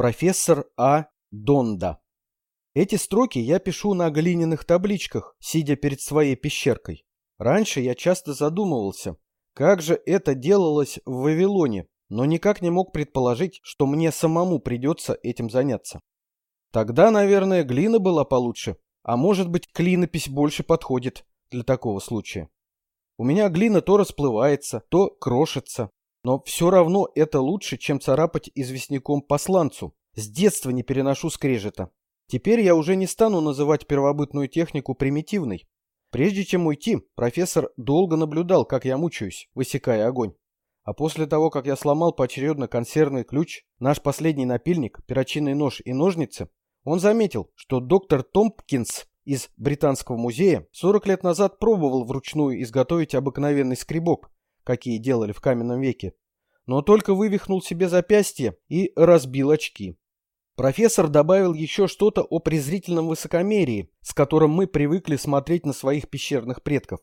Профессор А. Донда. Эти строки я пишу на глиняных табличках, сидя перед своей пещеркой. Раньше я часто задумывался, как же это делалось в Вавилоне, но никак не мог предположить, что мне самому придется этим заняться. Тогда, наверное, глина была получше, а может быть, клинопись больше подходит для такого случая. У меня глина то расплывается, то крошится, но все равно это лучше, чем царапать известняком по сланцу. С детства не переношу скрежета. Теперь я уже не стану называть первобытную технику примитивной. Прежде чем уйти, профессор долго наблюдал, как я мучаюсь, высекая огонь. А после того, как я сломал поочередно консервный ключ, наш последний напильник, перочинный нож и ножницы, он заметил, что доктор Томпкинс из Британского музея 40 лет назад пробовал вручную изготовить обыкновенный скребок, какие делали в каменном веке, но только вывихнул себе запястье и разбил очки. Профессор добавил еще что-то о презрительном высокомерии, с которым мы привыкли смотреть на своих пещерных предков.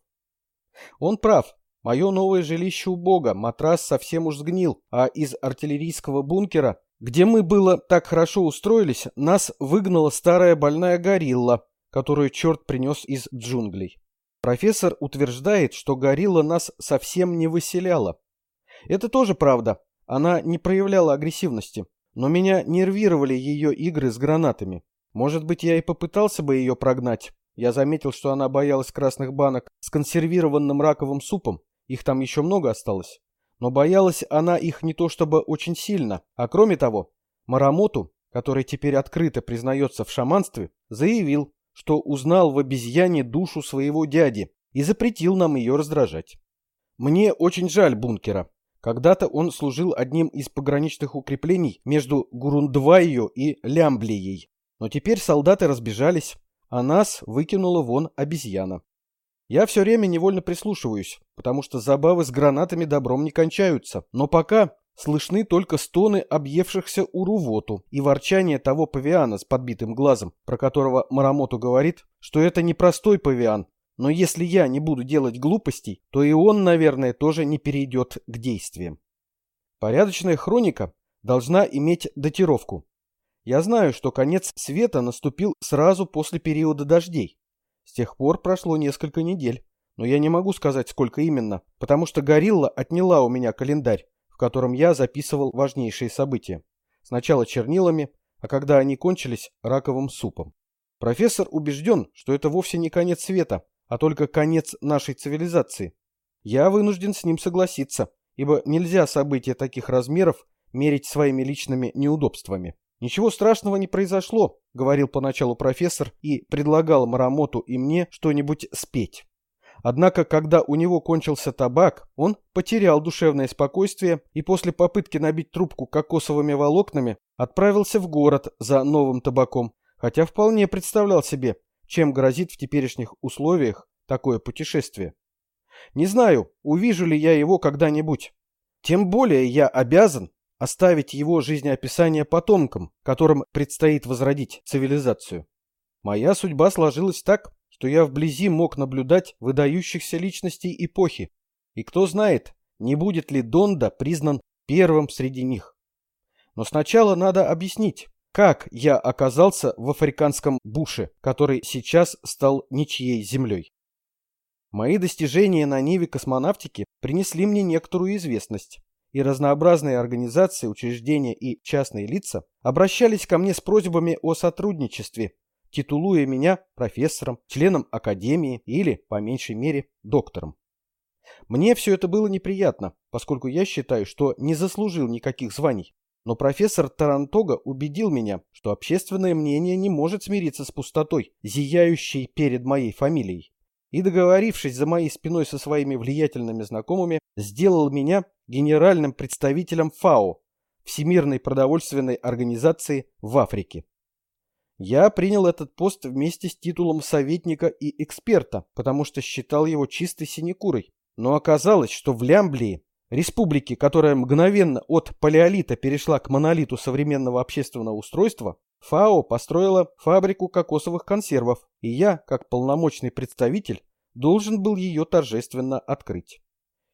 Он прав. Мое новое жилище у Бога, матрас совсем уж сгнил, а из артиллерийского бункера, где мы было так хорошо устроились, нас выгнала старая больная горилла, которую черт принес из джунглей. Профессор утверждает, что горилла нас совсем не выселяла. Это тоже правда. Она не проявляла агрессивности. Но меня нервировали ее игры с гранатами. Может быть, я и попытался бы ее прогнать. Я заметил, что она боялась красных банок с консервированным раковым супом. Их там еще много осталось. Но боялась она их не то чтобы очень сильно. А кроме того, Марамоту, который теперь открыто признается в шаманстве, заявил, что узнал в обезьяне душу своего дяди и запретил нам ее раздражать. Мне очень жаль бункера. Когда-то он служил одним из пограничных укреплений между Гурундвайо и Лямблией. Но теперь солдаты разбежались, а нас выкинула вон обезьяна. Я все время невольно прислушиваюсь, потому что забавы с гранатами добром не кончаются. Но пока Слышны только стоны объевшихся урувоту и ворчание того павиана с подбитым глазом, про которого Марамоту говорит, что это не простой павиан, но если я не буду делать глупостей, то и он, наверное, тоже не перейдет к действиям. Порядочная хроника должна иметь датировку. Я знаю, что конец света наступил сразу после периода дождей. С тех пор прошло несколько недель, но я не могу сказать, сколько именно, потому что горилла отняла у меня календарь, в котором я записывал важнейшие события. Сначала чернилами, а когда они кончились, раковым супом. Профессор убежден, что это вовсе не конец света, а только конец нашей цивилизации. Я вынужден с ним согласиться, ибо нельзя события таких размеров мерить своими личными неудобствами. «Ничего страшного не произошло», — говорил поначалу профессор и предлагал Марамоту и мне что-нибудь спеть. Однако, когда у него кончился табак, он потерял душевное спокойствие и после попытки набить трубку кокосовыми волокнами отправился в город за новым табаком, хотя вполне представлял себе, чем грозит в теперешних условиях такое путешествие. Не знаю, увижу ли я его когда-нибудь. Тем более я обязан оставить его жизнеописание потомкам, которым предстоит возродить цивилизацию. Моя судьба сложилась так, что я вблизи мог наблюдать выдающихся личностей эпохи, и кто знает, не будет ли Донда признан первым среди них. Но сначала надо объяснить, как я оказался в африканском буше, который сейчас стал ничьей землей. Мои достижения на ниве космонавтики принесли мне некоторую известность, и разнообразные организации, учреждения и частные лица обращались ко мне с просьбами о сотрудничестве титулуя меня профессором, членом академии или, по меньшей мере, доктором. Мне все это было неприятно, поскольку я считаю, что не заслужил никаких званий. Но профессор Тарантога убедил меня, что общественное мнение не может смириться с пустотой, зияющей перед моей фамилией. И договорившись за моей спиной со своими влиятельными знакомыми, сделал меня генеральным представителем ФАО, Всемирной продовольственной организации в Африке. Я принял этот пост вместе с титулом советника и эксперта, потому что считал его чистой синекурой. Но оказалось, что в Лямблии, республике, которая мгновенно от палеолита перешла к монолиту современного общественного устройства, ФАО построила фабрику кокосовых консервов, и я, как полномочный представитель, должен был ее торжественно открыть.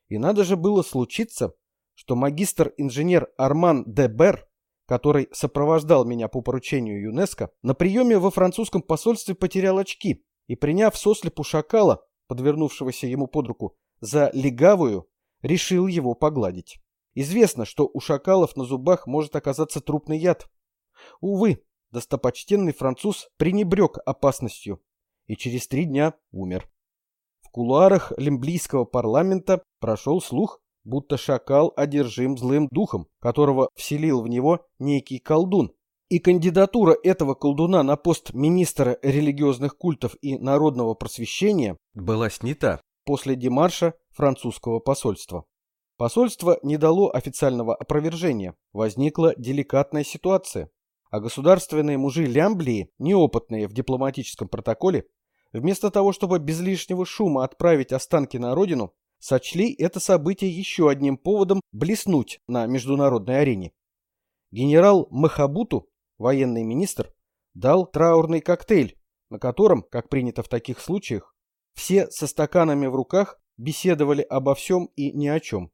И надо же было случиться, что магистр-инженер Арман де Бер который сопровождал меня по поручению ЮНЕСКО, на приеме во французском посольстве потерял очки и, приняв сослепу шакала, подвернувшегося ему под руку, за легавую, решил его погладить. Известно, что у шакалов на зубах может оказаться трупный яд. Увы, достопочтенный француз пренебрег опасностью и через три дня умер. В кулуарах лемблийского парламента прошел слух, будто шакал одержим злым духом, которого вселил в него некий колдун. И кандидатура этого колдуна на пост министра религиозных культов и народного просвещения была снята после демарша французского посольства. Посольство не дало официального опровержения. Возникла деликатная ситуация. А государственные мужи Лямблии, неопытные в дипломатическом протоколе, вместо того, чтобы без лишнего шума отправить останки на родину, сочли это событие еще одним поводом блеснуть на международной арене. Генерал Махабуту, военный министр, дал траурный коктейль, на котором, как принято в таких случаях, все со стаканами в руках беседовали обо всем и ни о чем.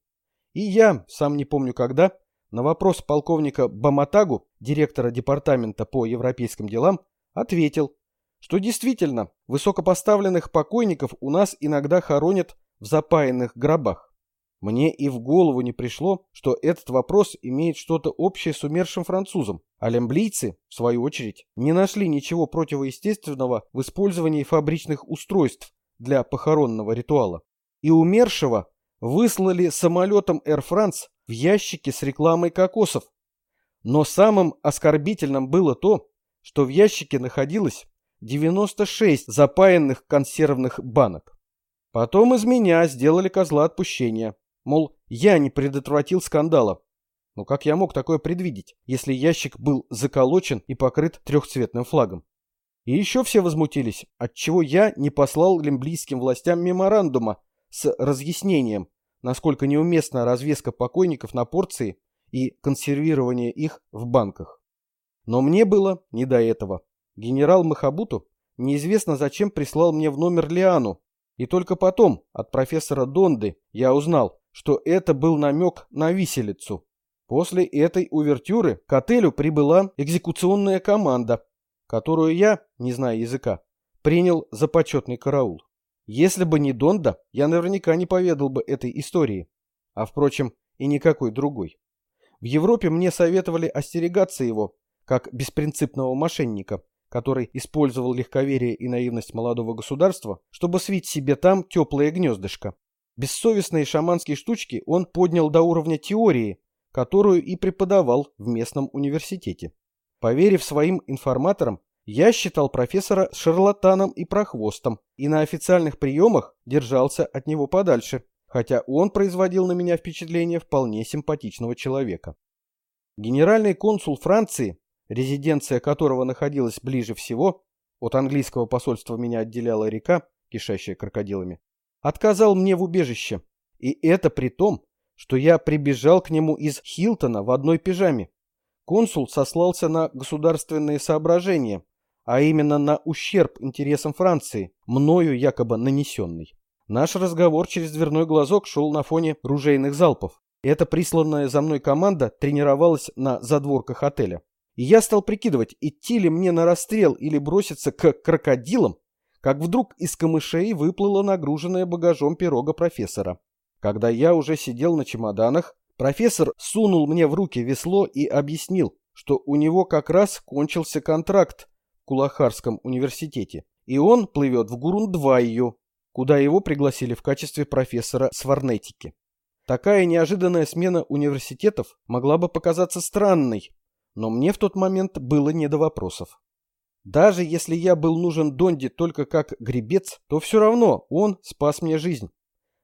И я, сам не помню когда, на вопрос полковника Баматагу, директора департамента по европейским делам, ответил, что действительно высокопоставленных покойников у нас иногда хоронят в запаянных гробах. Мне и в голову не пришло, что этот вопрос имеет что-то общее с умершим французом, а лемблийцы, в свою очередь, не нашли ничего противоестественного в использовании фабричных устройств для похоронного ритуала. И умершего выслали самолетом Air France в ящике с рекламой кокосов. Но самым оскорбительным было то, что в ящике находилось 96 запаянных консервных банок. Потом из меня сделали козла отпущения. Мол, я не предотвратил скандала. Но как я мог такое предвидеть, если ящик был заколочен и покрыт трехцветным флагом? И еще все возмутились, отчего я не послал лемблийским властям меморандума с разъяснением, насколько неуместна развеска покойников на порции и консервирование их в банках. Но мне было не до этого. Генерал Махабуту неизвестно зачем прислал мне в номер Лиану, и только потом от профессора Донды я узнал, что это был намек на виселицу. После этой увертюры к отелю прибыла экзекуционная команда, которую я, не зная языка, принял за почетный караул. Если бы не Донда, я наверняка не поведал бы этой истории. А, впрочем, и никакой другой. В Европе мне советовали остерегаться его, как беспринципного мошенника, который использовал легковерие и наивность молодого государства, чтобы свить себе там теплое гнездышко. Бессовестные шаманские штучки он поднял до уровня теории, которую и преподавал в местном университете. Поверив своим информаторам, я считал профессора шарлатаном и прохвостом, и на официальных приемах держался от него подальше, хотя он производил на меня впечатление вполне симпатичного человека. Генеральный консул Франции, резиденция которого находилась ближе всего, от английского посольства меня отделяла река, кишащая крокодилами, отказал мне в убежище, и это при том, что я прибежал к нему из Хилтона в одной пижаме. Консул сослался на государственные соображения, а именно на ущерб интересам Франции, мною якобы нанесенный. Наш разговор через дверной глазок шел на фоне ружейных залпов. Эта присланная за мной команда тренировалась на задворках отеля. И я стал прикидывать, идти ли мне на расстрел или броситься к крокодилам, как вдруг из камышей выплыла нагруженная багажом пирога профессора. Когда я уже сидел на чемоданах, профессор сунул мне в руки весло и объяснил, что у него как раз кончился контракт Кулахарском университете, и он плывет в Гурундвайю, куда его пригласили в качестве профессора сварнетики. Такая неожиданная смена университетов могла бы показаться странной, но мне в тот момент было не до вопросов. Даже если я был нужен Донди только как гребец, то все равно он спас мне жизнь.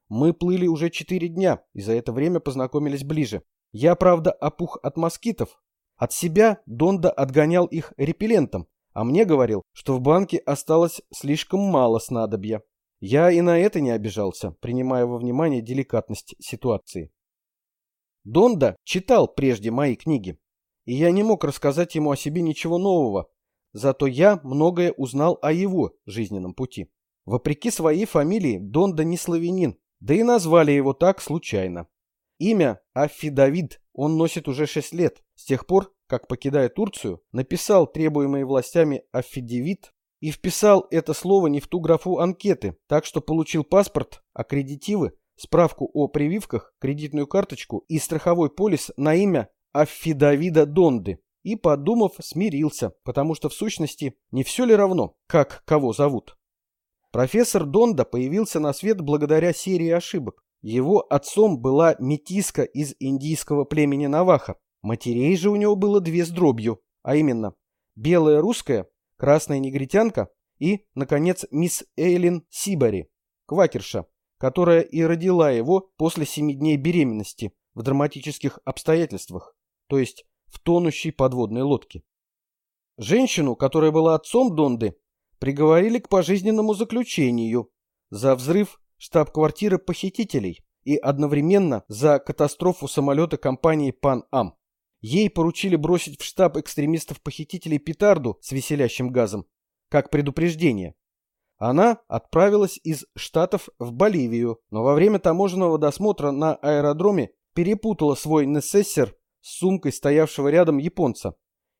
Мы плыли уже четыре дня и за это время познакомились ближе. Я, правда, опух от москитов. От себя Донда отгонял их репеллентом, а мне говорил, что в банке осталось слишком мало снадобья. Я и на это не обижался, принимая во внимание деликатность ситуации. Донда читал прежде мои книги, и я не мог рассказать ему о себе ничего нового, зато я многое узнал о его жизненном пути. Вопреки своей фамилии Донда не славянин, да и назвали его так случайно. Имя Афидавид он носит уже 6 лет, с тех пор, как покидая Турцию, написал требуемый властями аффидевит и вписал это слово не в ту графу анкеты, так что получил паспорт, аккредитивы, справку о прививках, кредитную карточку и страховой полис на имя Аффидавида Донды и, подумав, смирился, потому что в сущности не все ли равно, как кого зовут. Профессор Донда появился на свет благодаря серии ошибок. Его отцом была метиска из индийского племени Наваха. Матерей же у него было две с дробью, а именно белая русская, красная негритянка и, наконец, мисс Эйлин Сибари, квакерша, которая и родила его после семи дней беременности в драматических обстоятельствах, то есть в тонущей подводной лодке. Женщину, которая была отцом Донды, приговорили к пожизненному заключению за взрыв штаб-квартиры похитителей и одновременно за катастрофу самолета компании «Пан-Ам». Ей поручили бросить в штаб экстремистов-похитителей петарду с веселящим газом, как предупреждение. Она отправилась из Штатов в Боливию, но во время таможенного досмотра на аэродроме перепутала свой несессер с сумкой стоявшего рядом японца.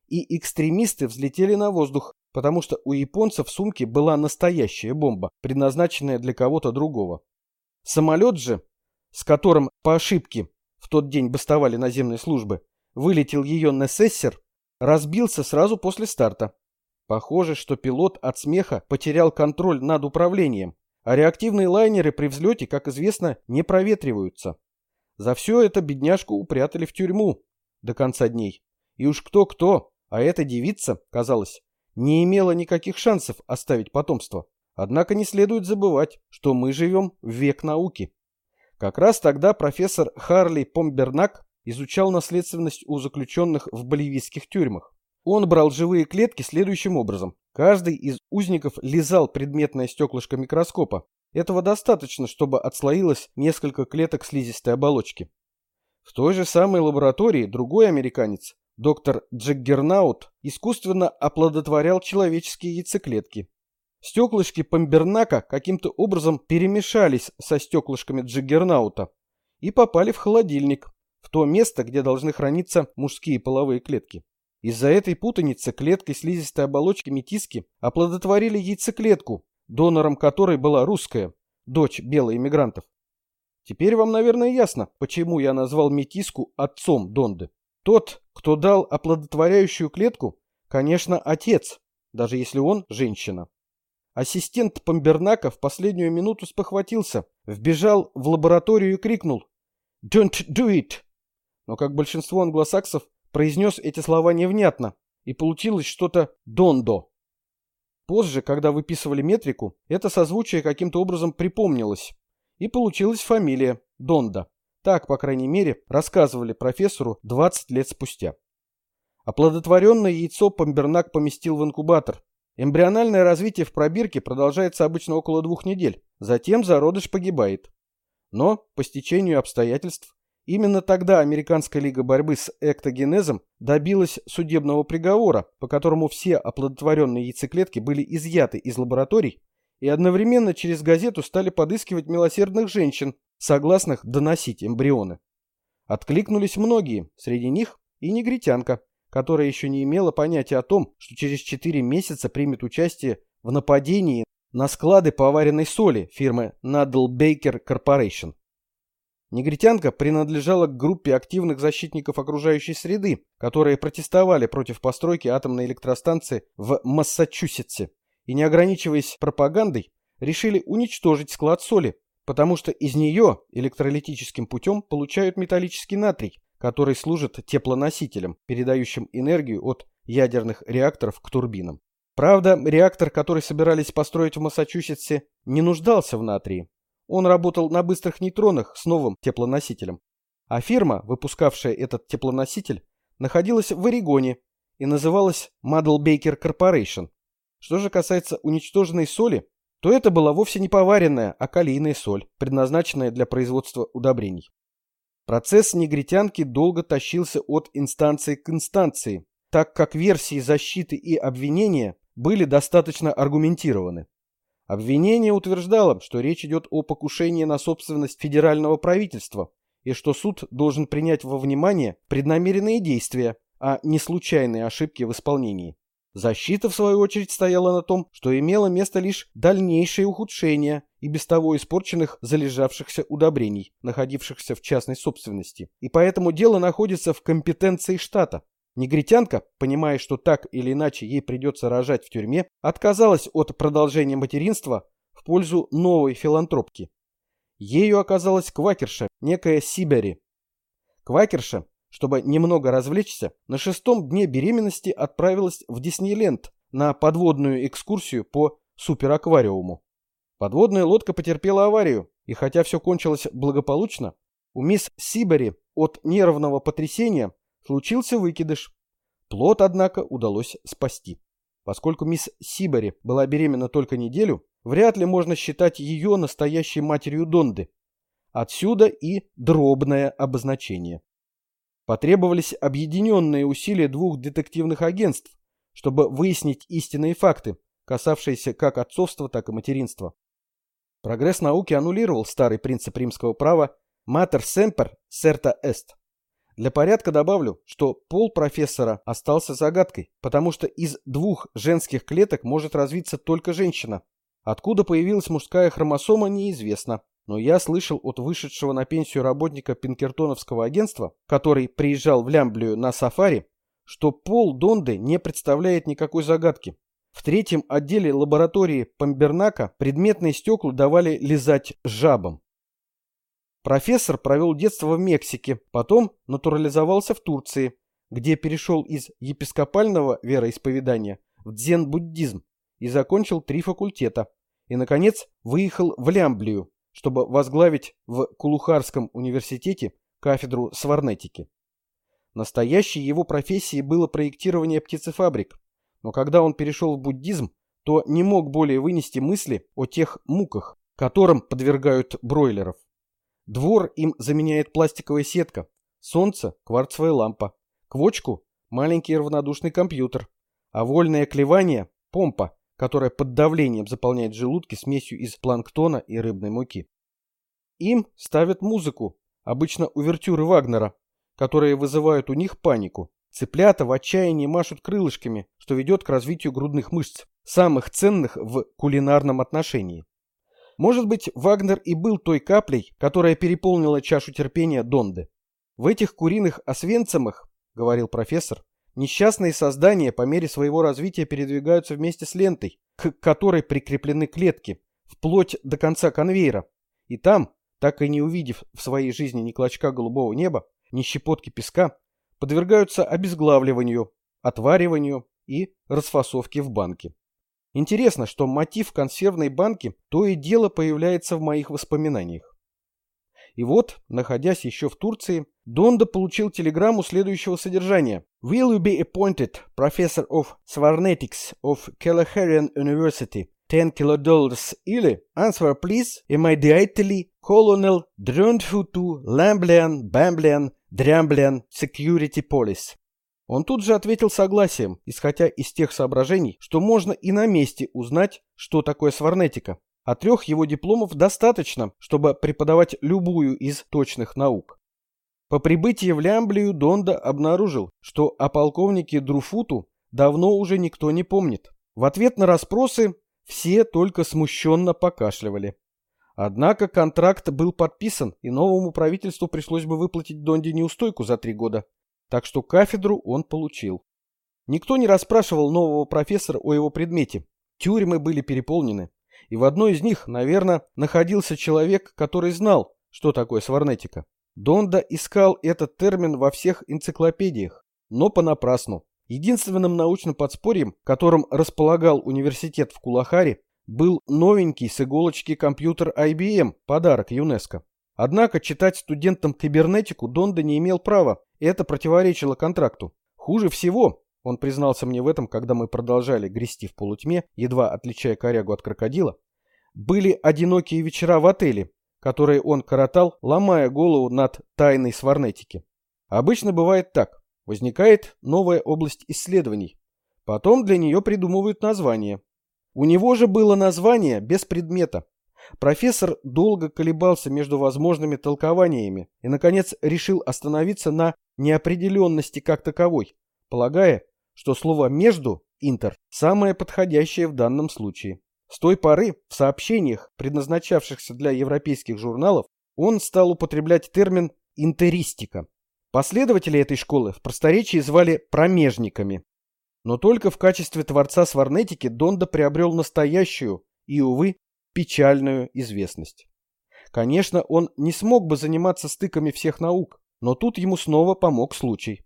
И экстремисты взлетели на воздух, потому что у японца в сумке была настоящая бомба, предназначенная для кого-то другого. Самолет же, с которым по ошибке в тот день бастовали наземные службы, вылетел ее Несессер, разбился сразу после старта. Похоже, что пилот от смеха потерял контроль над управлением, а реактивные лайнеры при взлете, как известно, не проветриваются. За все это бедняжку упрятали в тюрьму, до конца дней. И уж кто-кто, а эта девица, казалось, не имела никаких шансов оставить потомство. Однако не следует забывать, что мы живем в век науки. Как раз тогда профессор Харли Помбернак изучал наследственность у заключенных в боливийских тюрьмах. Он брал живые клетки следующим образом. Каждый из узников лизал предметное стеклышко микроскопа. Этого достаточно, чтобы отслоилось несколько клеток слизистой оболочки. В той же самой лаборатории другой американец, доктор Джеггернаут, искусственно оплодотворял человеческие яйцеклетки. Стеклышки Памбернака каким-то образом перемешались со стеклышками Джиггернаута и попали в холодильник, в то место, где должны храниться мужские половые клетки. Из-за этой путаницы клеткой слизистой оболочки метиски оплодотворили яйцеклетку, донором которой была русская, дочь белых иммигрантов. Теперь вам, наверное, ясно, почему я назвал метиску отцом Донды. Тот, кто дал оплодотворяющую клетку, конечно, отец, даже если он женщина. Ассистент Помбернака в последнюю минуту спохватился, вбежал в лабораторию и крикнул «Don't do it!». Но, как большинство англосаксов, произнес эти слова невнятно, и получилось что-то «дондо». Позже, когда выписывали метрику, это созвучие каким-то образом припомнилось, и получилась фамилия Донда. Так, по крайней мере, рассказывали профессору 20 лет спустя. Оплодотворенное яйцо Помбернак поместил в инкубатор. Эмбриональное развитие в пробирке продолжается обычно около двух недель, затем зародыш погибает. Но, по стечению обстоятельств, именно тогда Американская лига борьбы с эктогенезом добилась судебного приговора, по которому все оплодотворенные яйцеклетки были изъяты из лабораторий и одновременно через газету стали подыскивать милосердных женщин, согласных доносить эмбрионы. Откликнулись многие, среди них и негритянка, которая еще не имела понятия о том, что через 4 месяца примет участие в нападении на склады поваренной соли фирмы Nadal Baker Corporation. Негритянка принадлежала к группе активных защитников окружающей среды, которые протестовали против постройки атомной электростанции в Массачусетсе и, не ограничиваясь пропагандой, решили уничтожить склад соли, потому что из нее электролитическим путем получают металлический натрий, который служит теплоносителем, передающим энергию от ядерных реакторов к турбинам. Правда, реактор, который собирались построить в Массачусетсе, не нуждался в натрии. Он работал на быстрых нейтронах с новым теплоносителем. А фирма, выпускавшая этот теплоноситель, находилась в Орегоне и называлась Model Baker Corporation. Что же касается уничтоженной соли, то это была вовсе не поваренная, а калийная соль, предназначенная для производства удобрений. Процесс негритянки долго тащился от инстанции к инстанции, так как версии защиты и обвинения были достаточно аргументированы. Обвинение утверждало, что речь идет о покушении на собственность федерального правительства и что суд должен принять во внимание преднамеренные действия, а не случайные ошибки в исполнении. Защита, в свою очередь, стояла на том, что имело место лишь дальнейшее ухудшение и без того испорченных залежавшихся удобрений, находившихся в частной собственности. И поэтому дело находится в компетенции штата. Негритянка, понимая, что так или иначе ей придется рожать в тюрьме, отказалась от продолжения материнства в пользу новой филантропки. Ею оказалась квакерша, некая Сибери. Квакерша, чтобы немного развлечься, на шестом дне беременности отправилась в Диснейленд на подводную экскурсию по супераквариуму. Подводная лодка потерпела аварию, и хотя все кончилось благополучно, у мисс Сибери от нервного потрясения случился выкидыш. Плод, однако, удалось спасти. Поскольку мисс Сибери была беременна только неделю, вряд ли можно считать ее настоящей матерью Донды. Отсюда и дробное обозначение. Потребовались объединенные усилия двух детективных агентств, чтобы выяснить истинные факты, касавшиеся как отцовства, так и материнства. Прогресс науки аннулировал старый принцип римского права «mater semper certa est». Для порядка добавлю, что пол профессора остался загадкой, потому что из двух женских клеток может развиться только женщина. Откуда появилась мужская хромосома, неизвестно. Но я слышал от вышедшего на пенсию работника Пинкертоновского агентства, который приезжал в Лямблию на сафари, что пол Донды не представляет никакой загадки. В третьем отделе лаборатории Памбернака предметные стекла давали лизать жабам. Профессор провел детство в Мексике, потом натурализовался в Турции, где перешел из епископального вероисповедания в дзен-буддизм и закончил три факультета. И, наконец, выехал в Лямблию, чтобы возглавить в Кулухарском университете кафедру сварнетики. Настоящей его профессией было проектирование птицефабрик, но когда он перешел в буддизм, то не мог более вынести мысли о тех муках, которым подвергают бройлеров. Двор им заменяет пластиковая сетка, солнце – кварцевая лампа, квочку – маленький равнодушный компьютер, а вольное клевание – помпа, которая под давлением заполняет желудки смесью из планктона и рыбной муки. Им ставят музыку, обычно увертюры Вагнера, которые вызывают у них панику. Цыплята в отчаянии машут крылышками, что ведет к развитию грудных мышц, самых ценных в кулинарном отношении. Может быть, Вагнер и был той каплей, которая переполнила чашу терпения Донды. В этих куриных освенцимах, говорил профессор, несчастные создания по мере своего развития передвигаются вместе с лентой, к которой прикреплены клетки, вплоть до конца конвейера. И там, так и не увидев в своей жизни ни клочка голубого неба, ни щепотки песка, подвергаются обезглавливанию, отвариванию и расфасовке в банке. Интересно, что мотив консервной банки то и дело появляется в моих воспоминаниях. И вот, находясь еще в Турции, Донда получил телеграмму следующего содержания. Will you be appointed professor of Svarnetics of Kalaharian University? 10 kilodolars или answer please immediately Colonel Dröndhutu Lamblian Bamblian Dramblian Security Police. Он тут же ответил согласием, исходя из тех соображений, что можно и на месте узнать, что такое сварнетика. А трех его дипломов достаточно, чтобы преподавать любую из точных наук. По прибытии в Лямблию Донда обнаружил, что о полковнике Друфуту давно уже никто не помнит. В ответ на расспросы все только смущенно покашливали. Однако контракт был подписан, и новому правительству пришлось бы выплатить Донде неустойку за три года, так что кафедру он получил. Никто не расспрашивал нового профессора о его предмете. Тюрьмы были переполнены. И в одной из них, наверное, находился человек, который знал, что такое сварнетика. Донда искал этот термин во всех энциклопедиях, но понапрасну. Единственным научным подспорьем, которым располагал университет в Кулахаре, был новенький с иголочки компьютер IBM, подарок ЮНЕСКО. Однако читать студентам кибернетику Донда не имел права, это противоречило контракту. Хуже всего, он признался мне в этом, когда мы продолжали грести в полутьме, едва отличая корягу от крокодила, были одинокие вечера в отеле, которые он коротал, ломая голову над тайной сварнетики. Обычно бывает так. Возникает новая область исследований. Потом для нее придумывают название. У него же было название без предмета. Профессор долго колебался между возможными толкованиями и, наконец, решил остановиться на неопределенности как таковой, полагая, что слово «между» «интер» самое подходящее в данном случае. С той поры в сообщениях, предназначавшихся для европейских журналов, он стал употреблять термин «интеристика». Последователи этой школы в просторечии звали промежниками. Но только в качестве творца сварнетики Донда приобрел настоящую и, увы, печальную известность. Конечно, он не смог бы заниматься стыками всех наук, но тут ему снова помог случай.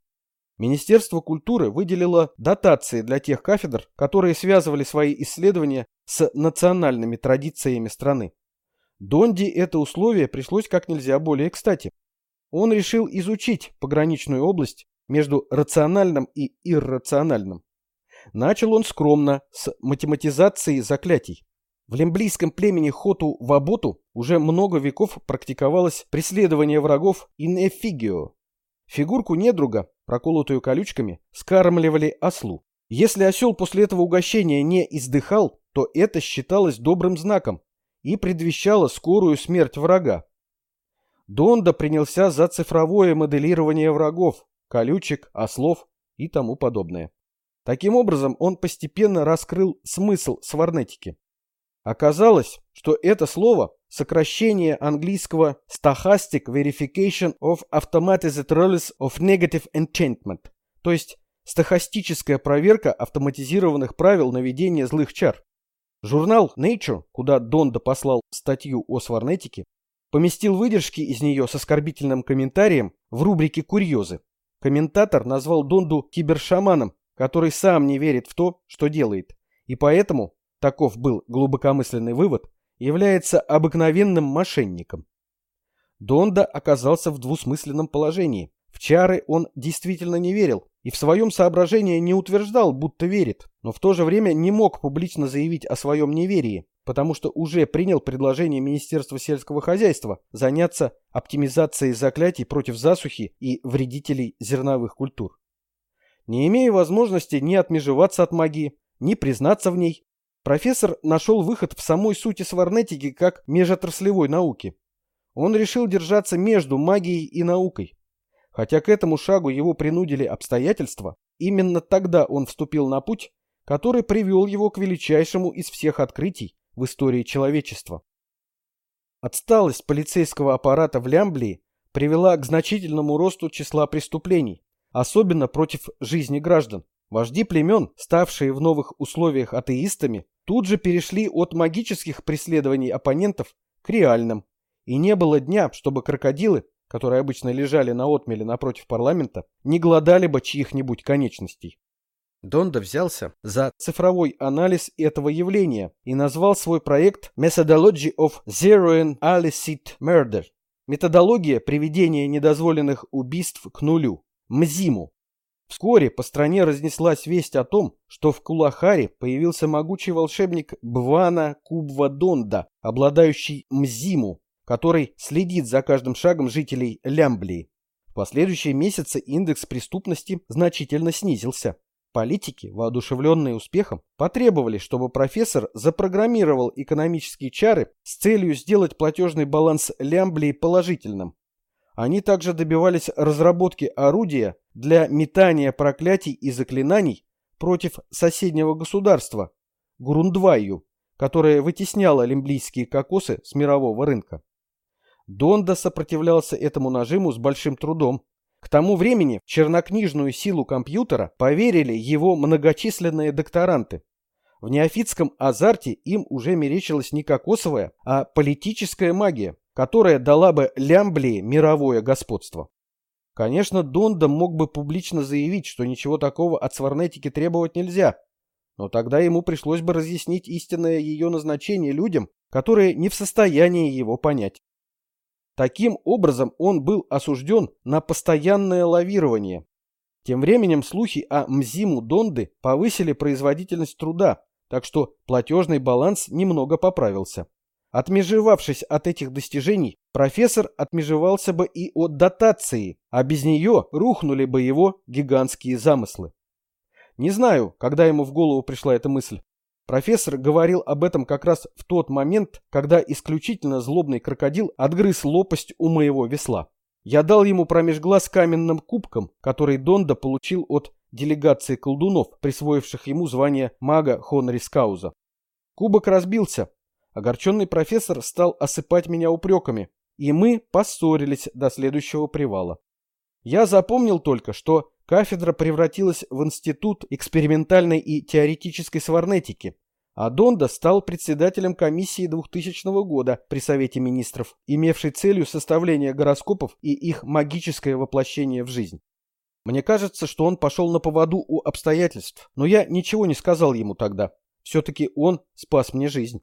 Министерство культуры выделило дотации для тех кафедр, которые связывали свои исследования с национальными традициями страны. Донди это условие пришлось как нельзя более кстати. Он решил изучить пограничную область между рациональным и иррациональным. Начал он скромно, с математизации заклятий. В лемблийском племени Хоту-Ваботу уже много веков практиковалось преследование врагов effigio. Фигурку недруга проколотую колючками, скармливали ослу. Если осел после этого угощения не издыхал, то это считалось добрым знаком и предвещало скорую смерть врага. Донда принялся за цифровое моделирование врагов, колючек, ослов и тому подобное. Таким образом, он постепенно раскрыл смысл сварнетики. Оказалось, что это слово – сокращение английского Stochastic Verification of Automatized Rules of Negative Enchantment, то есть стохастическая проверка автоматизированных правил наведения злых чар. Журнал Nature, куда Донда послал статью о сварнетике, поместил выдержки из нее с оскорбительным комментарием в рубрике «Курьезы». Комментатор назвал Донду кибершаманом, который сам не верит в то, что делает, и поэтому таков был глубокомысленный вывод, является обыкновенным мошенником. Донда оказался в двусмысленном положении. В чары он действительно не верил и в своем соображении не утверждал, будто верит, но в то же время не мог публично заявить о своем неверии, потому что уже принял предложение Министерства сельского хозяйства заняться оптимизацией заклятий против засухи и вредителей зерновых культур. Не имея возможности ни отмежеваться от магии, ни признаться в ней, Профессор нашел выход в самой сути сварнетики как межотраслевой науки. Он решил держаться между магией и наукой. Хотя к этому шагу его принудили обстоятельства, именно тогда он вступил на путь, который привел его к величайшему из всех открытий в истории человечества. Отсталость полицейского аппарата в Лямблии привела к значительному росту числа преступлений, особенно против жизни граждан. Вожди племен, ставшие в новых условиях атеистами, тут же перешли от магических преследований оппонентов к реальным. И не было дня, чтобы крокодилы, которые обычно лежали на отмеле напротив парламента, не глодали бы чьих-нибудь конечностей. Донда взялся за цифровой анализ этого явления и назвал свой проект Methodology of Zeroing Illicit Murder – методология приведения недозволенных убийств к нулю, МЗИМу. Вскоре по стране разнеслась весть о том, что в Кулахаре появился могучий волшебник Бвана Кубвадонда, обладающий Мзиму, который следит за каждым шагом жителей Лямблии. В последующие месяцы индекс преступности значительно снизился. Политики, воодушевленные успехом, потребовали, чтобы профессор запрограммировал экономические чары с целью сделать платежный баланс Лямблии положительным. Они также добивались разработки орудия для метания проклятий и заклинаний против соседнего государства, Грундваю, которое вытесняло лимблийские кокосы с мирового рынка. Донда сопротивлялся этому нажиму с большим трудом. К тому времени в чернокнижную силу компьютера поверили его многочисленные докторанты. В неофитском азарте им уже мерещилась не кокосовая, а политическая магия которая дала бы Лямблии мировое господство. Конечно, Донда мог бы публично заявить, что ничего такого от сварнетики требовать нельзя, но тогда ему пришлось бы разъяснить истинное ее назначение людям, которые не в состоянии его понять. Таким образом, он был осужден на постоянное лавирование. Тем временем слухи о Мзиму Донды повысили производительность труда, так что платежный баланс немного поправился. Отмежевавшись от этих достижений, профессор отмежевался бы и от дотации, а без нее рухнули бы его гигантские замыслы. Не знаю, когда ему в голову пришла эта мысль. Профессор говорил об этом как раз в тот момент, когда исключительно злобный крокодил отгрыз лопасть у моего весла. Я дал ему промеж глаз каменным кубком, который Донда получил от делегации колдунов, присвоивших ему звание мага Хонрис Кауза. Кубок разбился. Огорченный профессор стал осыпать меня упреками, и мы поссорились до следующего привала. Я запомнил только, что кафедра превратилась в институт экспериментальной и теоретической сварнетики, а Донда стал председателем комиссии 2000 года при Совете Министров, имевшей целью составление гороскопов и их магическое воплощение в жизнь. Мне кажется, что он пошел на поводу у обстоятельств, но я ничего не сказал ему тогда. Все-таки он спас мне жизнь.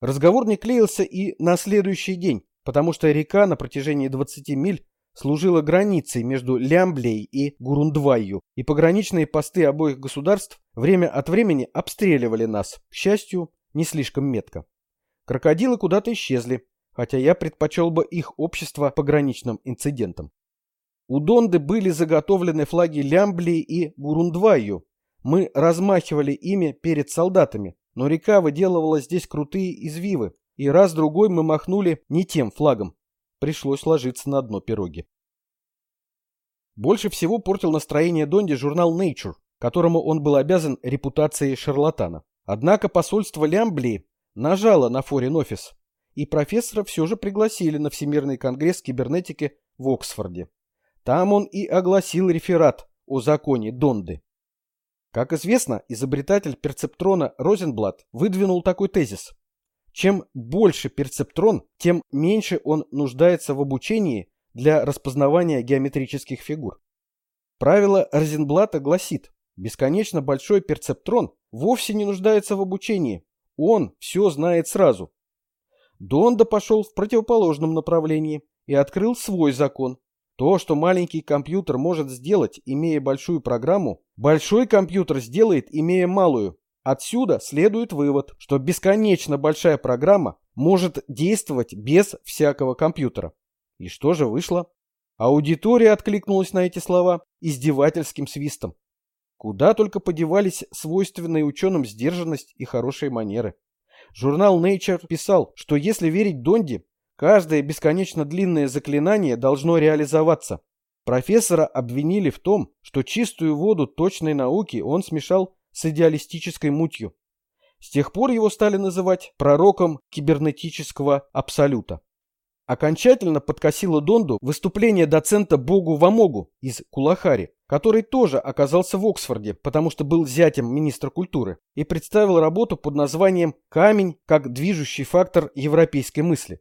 Разговор не клеился и на следующий день, потому что река на протяжении 20 миль служила границей между Лямблей и Гурундвайю, и пограничные посты обоих государств время от времени обстреливали нас, к счастью, не слишком метко. Крокодилы куда-то исчезли, хотя я предпочел бы их общество пограничным инцидентам. У Донды были заготовлены флаги Лямблии и Гурундвайю. Мы размахивали ими перед солдатами, но река выделывала здесь крутые извивы, и раз-другой мы махнули не тем флагом, пришлось ложиться на дно пироги. Больше всего портил настроение Донди журнал Nature, которому он был обязан репутацией шарлатана. Однако посольство Лямблии нажало на Foreign Office, и профессора все же пригласили на Всемирный конгресс кибернетики в Оксфорде. Там он и огласил реферат о законе Донды. Как известно, изобретатель перцептрона Розенблат выдвинул такой тезис. Чем больше перцептрон, тем меньше он нуждается в обучении для распознавания геометрических фигур. Правило Розенблата гласит, бесконечно большой перцептрон вовсе не нуждается в обучении, он все знает сразу. Донда пошел в противоположном направлении и открыл свой закон. То, что маленький компьютер может сделать, имея большую программу, большой компьютер сделает, имея малую. Отсюда следует вывод, что бесконечно большая программа может действовать без всякого компьютера. И что же вышло? Аудитория откликнулась на эти слова издевательским свистом. Куда только подевались свойственные ученым сдержанность и хорошие манеры. Журнал Nature писал, что если верить Донди, каждое бесконечно длинное заклинание должно реализоваться. Профессора обвинили в том, что чистую воду точной науки он смешал с идеалистической мутью. С тех пор его стали называть пророком кибернетического абсолюта. Окончательно подкосило Донду выступление доцента Богу Вамогу из Кулахари, который тоже оказался в Оксфорде, потому что был зятем министра культуры, и представил работу под названием «Камень как движущий фактор европейской мысли».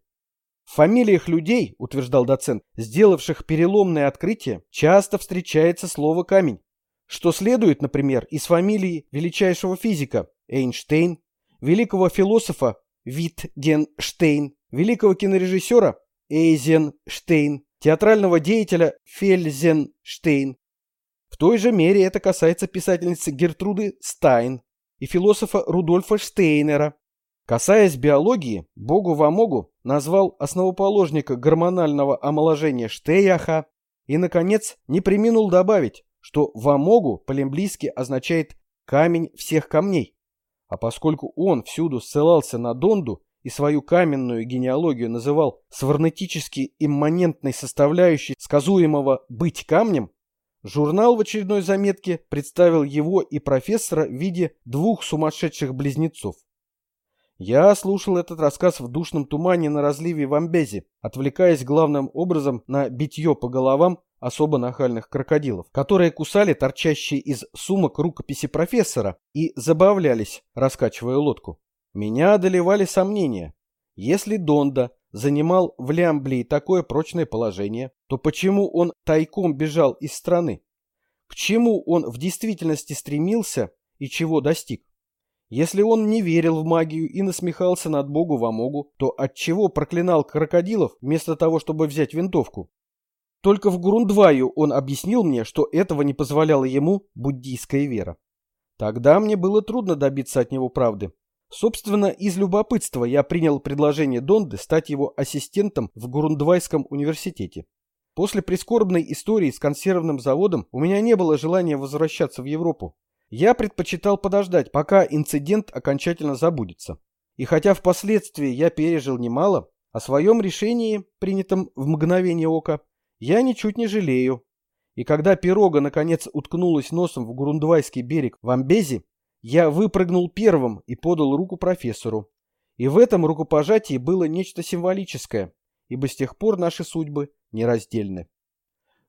В фамилиях людей, утверждал доцент, сделавших переломное открытие, часто встречается слово «камень», что следует, например, из фамилии величайшего физика Эйнштейн, великого философа Витгенштейн, великого кинорежиссера Эйзенштейн, театрального деятеля Фельзенштейн. В той же мере это касается писательницы Гертруды Стайн и философа Рудольфа Штейнера. Касаясь биологии, Богу Вамогу назвал основоположника гормонального омоложения Штеяха и, наконец, не приминул добавить, что вамогу по-лемблийски означает «камень всех камней». А поскольку он всюду ссылался на Донду и свою каменную генеалогию называл сварнетически имманентной составляющей сказуемого «быть камнем», журнал в очередной заметке представил его и профессора в виде двух сумасшедших близнецов. Я слушал этот рассказ в душном тумане на разливе в Амбезе, отвлекаясь главным образом на битье по головам особо нахальных крокодилов, которые кусали торчащие из сумок рукописи профессора и забавлялись, раскачивая лодку. Меня одолевали сомнения. Если Донда занимал в Лямблии такое прочное положение, то почему он тайком бежал из страны? К чему он в действительности стремился и чего достиг? Если он не верил в магию и насмехался над богу Вамогу, то отчего проклинал крокодилов вместо того, чтобы взять винтовку? Только в Гурундваю он объяснил мне, что этого не позволяла ему буддийская вера. Тогда мне было трудно добиться от него правды. Собственно, из любопытства я принял предложение Донды стать его ассистентом в Гурундвайском университете. После прискорбной истории с консервным заводом у меня не было желания возвращаться в Европу. Я предпочитал подождать, пока инцидент окончательно забудется. И хотя впоследствии я пережил немало, о своем решении, принятом в мгновение ока, я ничуть не жалею. И когда пирога наконец уткнулась носом в Грундвайский берег в Амбези, я выпрыгнул первым и подал руку профессору. И в этом рукопожатии было нечто символическое, ибо с тех пор наши судьбы нераздельны.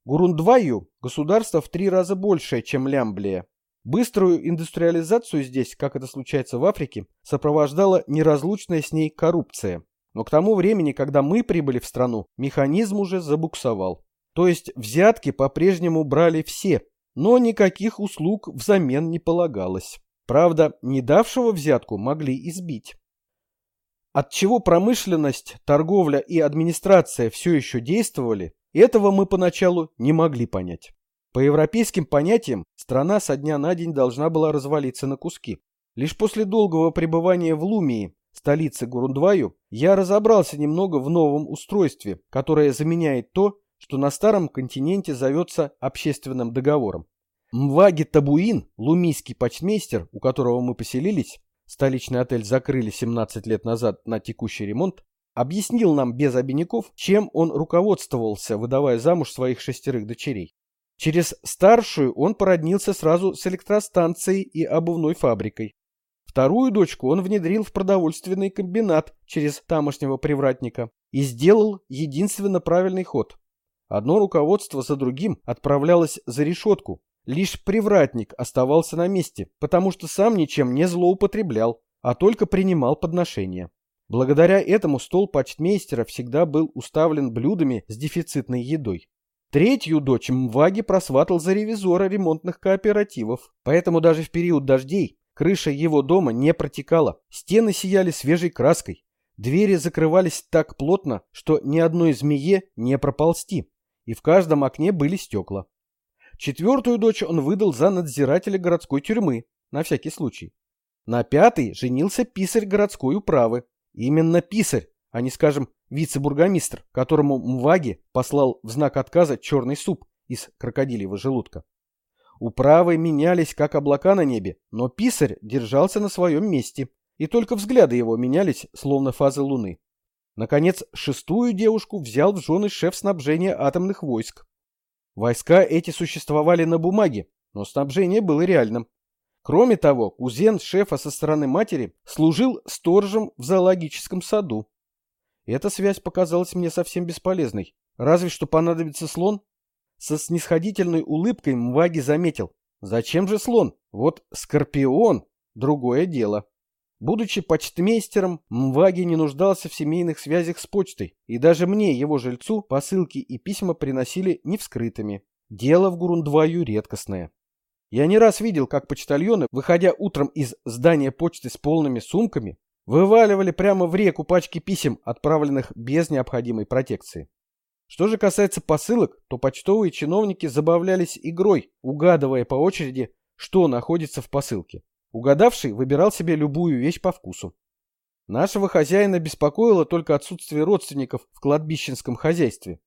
Гурундваю – государство в три раза большее, чем Лямблия. Быструю индустриализацию здесь, как это случается в Африке, сопровождала неразлучная с ней коррупция. Но к тому времени, когда мы прибыли в страну, механизм уже забуксовал. То есть взятки по-прежнему брали все, но никаких услуг взамен не полагалось. Правда, не давшего взятку могли избить. От чего промышленность, торговля и администрация все еще действовали, этого мы поначалу не могли понять. По европейским понятиям, страна со дня на день должна была развалиться на куски. Лишь после долгого пребывания в Лумии, столице Гурундваю, я разобрался немного в новом устройстве, которое заменяет то, что на старом континенте зовется общественным договором. Мваги Табуин, лумийский почтмейстер, у которого мы поселились, столичный отель закрыли 17 лет назад на текущий ремонт, объяснил нам без обиняков, чем он руководствовался, выдавая замуж своих шестерых дочерей. Через старшую он породнился сразу с электростанцией и обувной фабрикой. Вторую дочку он внедрил в продовольственный комбинат через тамошнего привратника и сделал единственно правильный ход. Одно руководство за другим отправлялось за решетку. Лишь привратник оставался на месте, потому что сам ничем не злоупотреблял, а только принимал подношения. Благодаря этому стол почтмейстера всегда был уставлен блюдами с дефицитной едой. Третью дочь Мваги просватал за ревизора ремонтных кооперативов. Поэтому даже в период дождей крыша его дома не протекала. Стены сияли свежей краской. Двери закрывались так плотно, что ни одной змее не проползти. И в каждом окне были стекла. Четвертую дочь он выдал за надзирателя городской тюрьмы, на всякий случай. На пятый женился писарь городской управы. Именно писарь, а не, скажем, вице-бургомистр, которому Мваги послал в знак отказа черный суп из крокодильего желудка. Управы менялись, как облака на небе, но писарь держался на своем месте, и только взгляды его менялись, словно фазы луны. Наконец, шестую девушку взял в жены шеф снабжения атомных войск. Войска эти существовали на бумаге, но снабжение было реальным. Кроме того, кузен шефа со стороны матери служил сторожем в зоологическом саду. Эта связь показалась мне совсем бесполезной. Разве что понадобится слон. Со снисходительной улыбкой Мваги заметил. Зачем же слон? Вот скорпион – другое дело. Будучи почтмейстером, Мваги не нуждался в семейных связях с почтой, и даже мне, его жильцу, посылки и письма приносили невскрытыми. Дело в Гурундваю редкостное. Я не раз видел, как почтальоны, выходя утром из здания почты с полными сумками, Вываливали прямо в реку пачки писем, отправленных без необходимой протекции. Что же касается посылок, то почтовые чиновники забавлялись игрой, угадывая по очереди, что находится в посылке. Угадавший выбирал себе любую вещь по вкусу. Нашего хозяина беспокоило только отсутствие родственников в кладбищенском хозяйстве.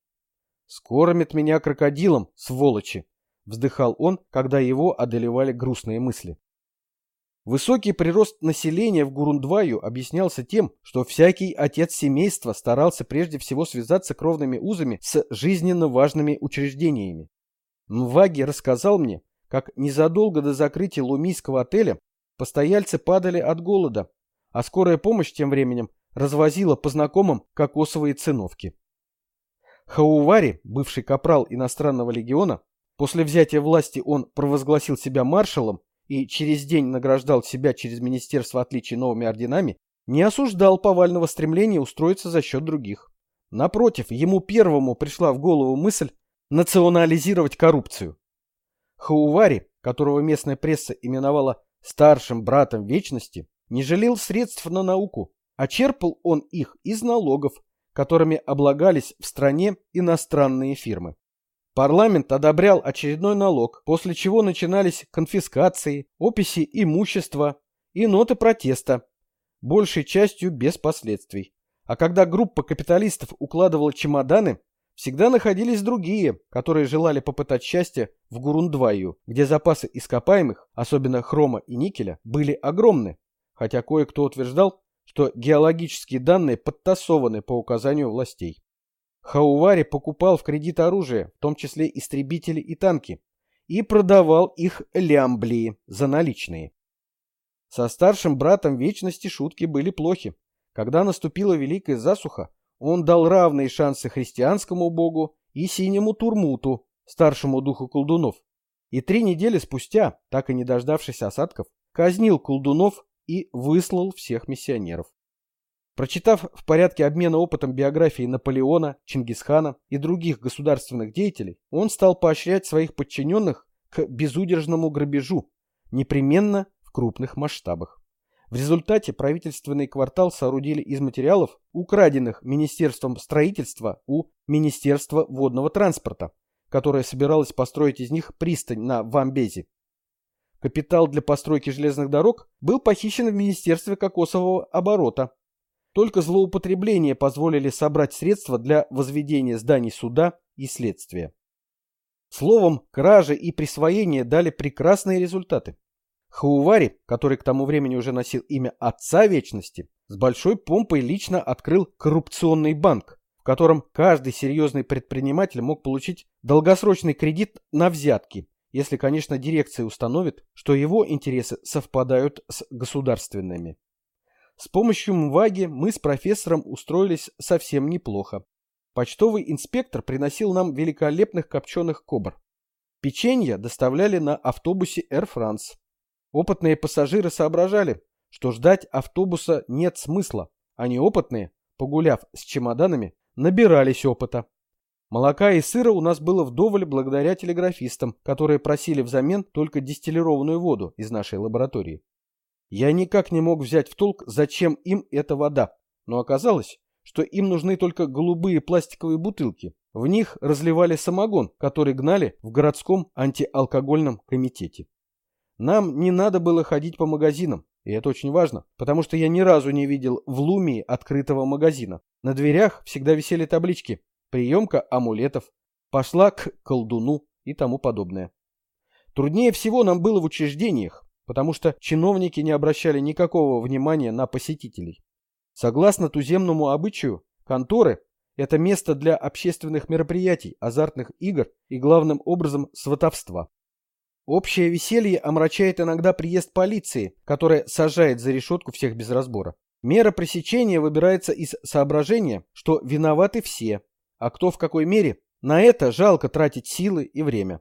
«Скормит меня крокодилом, сволочи!» — вздыхал он, когда его одолевали грустные мысли. Высокий прирост населения в Гурундваю объяснялся тем, что всякий отец семейства старался прежде всего связаться кровными узами с жизненно важными учреждениями. Мваги рассказал мне, как незадолго до закрытия лумийского отеля постояльцы падали от голода, а скорая помощь тем временем развозила по знакомым кокосовые циновки. Хаувари, бывший капрал иностранного легиона, после взятия власти он провозгласил себя маршалом и через день награждал себя через Министерство отличий новыми орденами, не осуждал повального стремления устроиться за счет других. Напротив, ему первому пришла в голову мысль национализировать коррупцию. Хаувари, которого местная пресса именовала старшим братом вечности, не жалел средств на науку, а черпал он их из налогов, которыми облагались в стране иностранные фирмы. Парламент одобрял очередной налог, после чего начинались конфискации, описи имущества и ноты протеста, большей частью без последствий. А когда группа капиталистов укладывала чемоданы, всегда находились другие, которые желали попытать счастье в Гурундваю, где запасы ископаемых, особенно хрома и никеля, были огромны, хотя кое-кто утверждал, что геологические данные подтасованы по указанию властей. Хаувари покупал в кредит оружие, в том числе истребители и танки, и продавал их лямблии за наличные. Со старшим братом Вечности шутки были плохи. Когда наступила Великая Засуха, он дал равные шансы христианскому богу и синему Турмуту, старшему духу колдунов. И три недели спустя, так и не дождавшись осадков, казнил колдунов и выслал всех миссионеров. Прочитав в порядке обмена опытом биографии Наполеона, Чингисхана и других государственных деятелей, он стал поощрять своих подчиненных к безудержному грабежу, непременно в крупных масштабах. В результате правительственный квартал соорудили из материалов, украденных Министерством строительства у Министерства водного транспорта, которое собиралось построить из них пристань на Вамбезе. Капитал для постройки железных дорог был похищен в Министерстве кокосового оборота, только злоупотребления позволили собрать средства для возведения зданий суда и следствия. Словом, кражи и присвоение дали прекрасные результаты. Хаувари, который к тому времени уже носил имя Отца Вечности, с большой помпой лично открыл коррупционный банк, в котором каждый серьезный предприниматель мог получить долгосрочный кредит на взятки, если, конечно, дирекция установит, что его интересы совпадают с государственными. С помощью МВАГи мы с профессором устроились совсем неплохо. Почтовый инспектор приносил нам великолепных копченых кобр. Печенье доставляли на автобусе Air France. Опытные пассажиры соображали, что ждать автобуса нет смысла, а неопытные, погуляв с чемоданами, набирались опыта. Молока и сыра у нас было вдоволь благодаря телеграфистам, которые просили взамен только дистиллированную воду из нашей лаборатории. Я никак не мог взять в толк, зачем им эта вода, но оказалось, что им нужны только голубые пластиковые бутылки. В них разливали самогон, который гнали в городском антиалкогольном комитете. Нам не надо было ходить по магазинам, и это очень важно, потому что я ни разу не видел в Лумии открытого магазина. На дверях всегда висели таблички «Приемка амулетов», «Пошла к колдуну» и тому подобное. Труднее всего нам было в учреждениях, потому что чиновники не обращали никакого внимания на посетителей. Согласно туземному обычаю, конторы – это место для общественных мероприятий, азартных игр и, главным образом, сватовства. Общее веселье омрачает иногда приезд полиции, которая сажает за решетку всех без разбора. Мера пресечения выбирается из соображения, что виноваты все, а кто в какой мере, на это жалко тратить силы и время.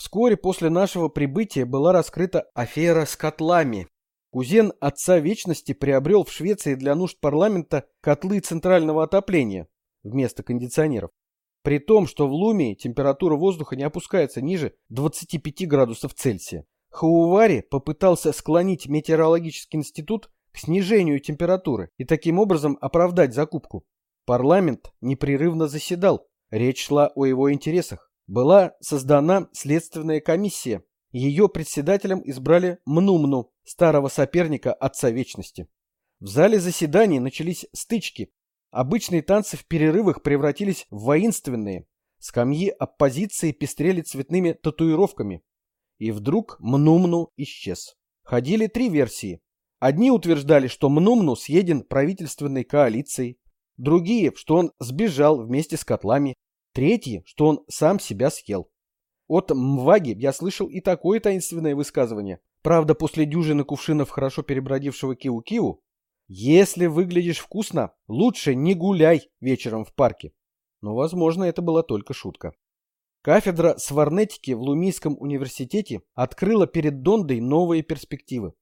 Вскоре после нашего прибытия была раскрыта афера с котлами. Кузен Отца Вечности приобрел в Швеции для нужд парламента котлы центрального отопления вместо кондиционеров. При том, что в Лумии температура воздуха не опускается ниже 25 градусов Цельсия. Хаувари попытался склонить метеорологический институт к снижению температуры и таким образом оправдать закупку. Парламент непрерывно заседал. Речь шла о его интересах была создана следственная комиссия. Ее председателем избрали Мнумну, старого соперника Отца Вечности. В зале заседаний начались стычки. Обычные танцы в перерывах превратились в воинственные. Скамьи оппозиции пестрели цветными татуировками. И вдруг Мнумну исчез. Ходили три версии. Одни утверждали, что Мнумну съеден правительственной коалицией. Другие, что он сбежал вместе с котлами. Третье, что он сам себя съел. От Мваги я слышал и такое таинственное высказывание. Правда, после дюжины кувшинов хорошо перебродившего киу-киу. Если выглядишь вкусно, лучше не гуляй вечером в парке. Но, возможно, это была только шутка. Кафедра сварнетики в Лумийском университете открыла перед Дондой новые перспективы.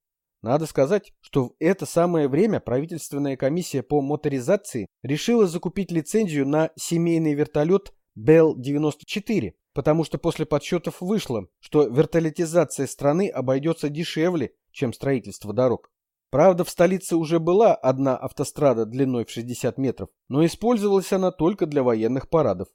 Надо сказать, что в это самое время правительственная комиссия по моторизации решила закупить лицензию на семейный вертолет Бел-94, потому что после подсчетов вышло, что вертолетизация страны обойдется дешевле, чем строительство дорог. Правда, в столице уже была одна автострада длиной в 60 метров, но использовалась она только для военных парадов.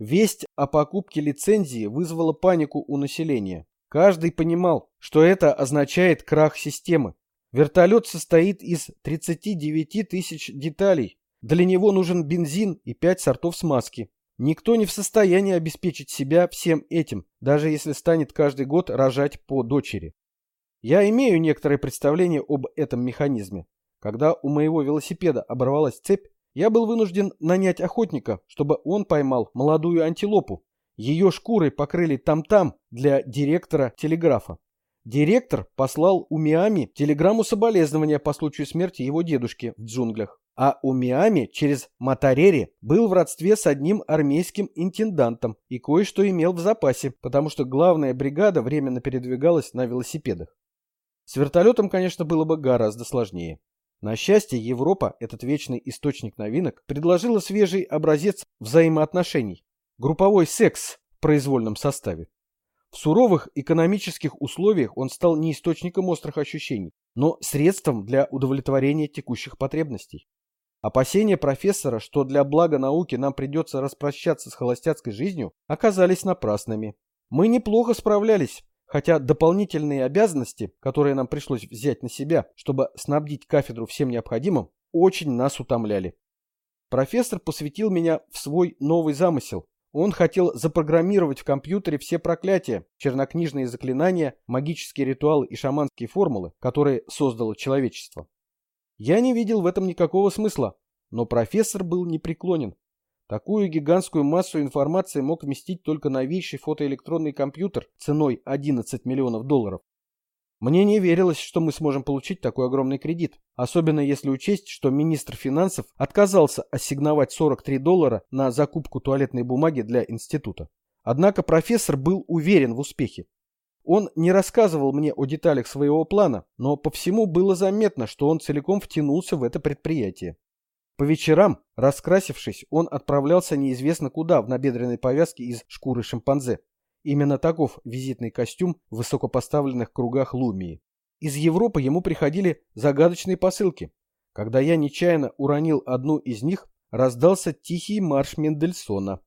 Весть о покупке лицензии вызвала панику у населения. Каждый понимал, что это означает крах системы. Вертолет состоит из 39 тысяч деталей. Для него нужен бензин и 5 сортов смазки. Никто не в состоянии обеспечить себя всем этим, даже если станет каждый год рожать по дочери. Я имею некоторое представление об этом механизме. Когда у моего велосипеда оборвалась цепь, я был вынужден нанять охотника, чтобы он поймал молодую антилопу. Ее шкурой покрыли там-там для директора телеграфа. Директор послал Умиами телеграмму соболезнования по случаю смерти его дедушки в джунглях. А Умиами через Матарери был в родстве с одним армейским интендантом и кое-что имел в запасе, потому что главная бригада временно передвигалась на велосипедах. С вертолетом, конечно, было бы гораздо сложнее. На счастье, Европа, этот вечный источник новинок, предложила свежий образец взаимоотношений. Групповой секс в произвольном составе. В суровых экономических условиях он стал не источником острых ощущений, но средством для удовлетворения текущих потребностей. Опасения профессора, что для блага науки нам придется распрощаться с холостяцкой жизнью, оказались напрасными. Мы неплохо справлялись, хотя дополнительные обязанности, которые нам пришлось взять на себя, чтобы снабдить кафедру всем необходимым, очень нас утомляли. Профессор посвятил меня в свой новый замысел. Он хотел запрограммировать в компьютере все проклятия, чернокнижные заклинания, магические ритуалы и шаманские формулы, которые создало человечество. Я не видел в этом никакого смысла, но профессор был непреклонен. Такую гигантскую массу информации мог вместить только новейший фотоэлектронный компьютер ценой 11 миллионов долларов. Мне не верилось, что мы сможем получить такой огромный кредит, особенно если учесть, что министр финансов отказался ассигновать 43 доллара на закупку туалетной бумаги для института. Однако профессор был уверен в успехе. Он не рассказывал мне о деталях своего плана, но по всему было заметно, что он целиком втянулся в это предприятие. По вечерам, раскрасившись, он отправлялся неизвестно куда в набедренной повязке из шкуры шимпанзе. Именно таков визитный костюм в высокопоставленных кругах Лумии. Из Европы ему приходили загадочные посылки. Когда я нечаянно уронил одну из них, раздался тихий марш Мендельсона.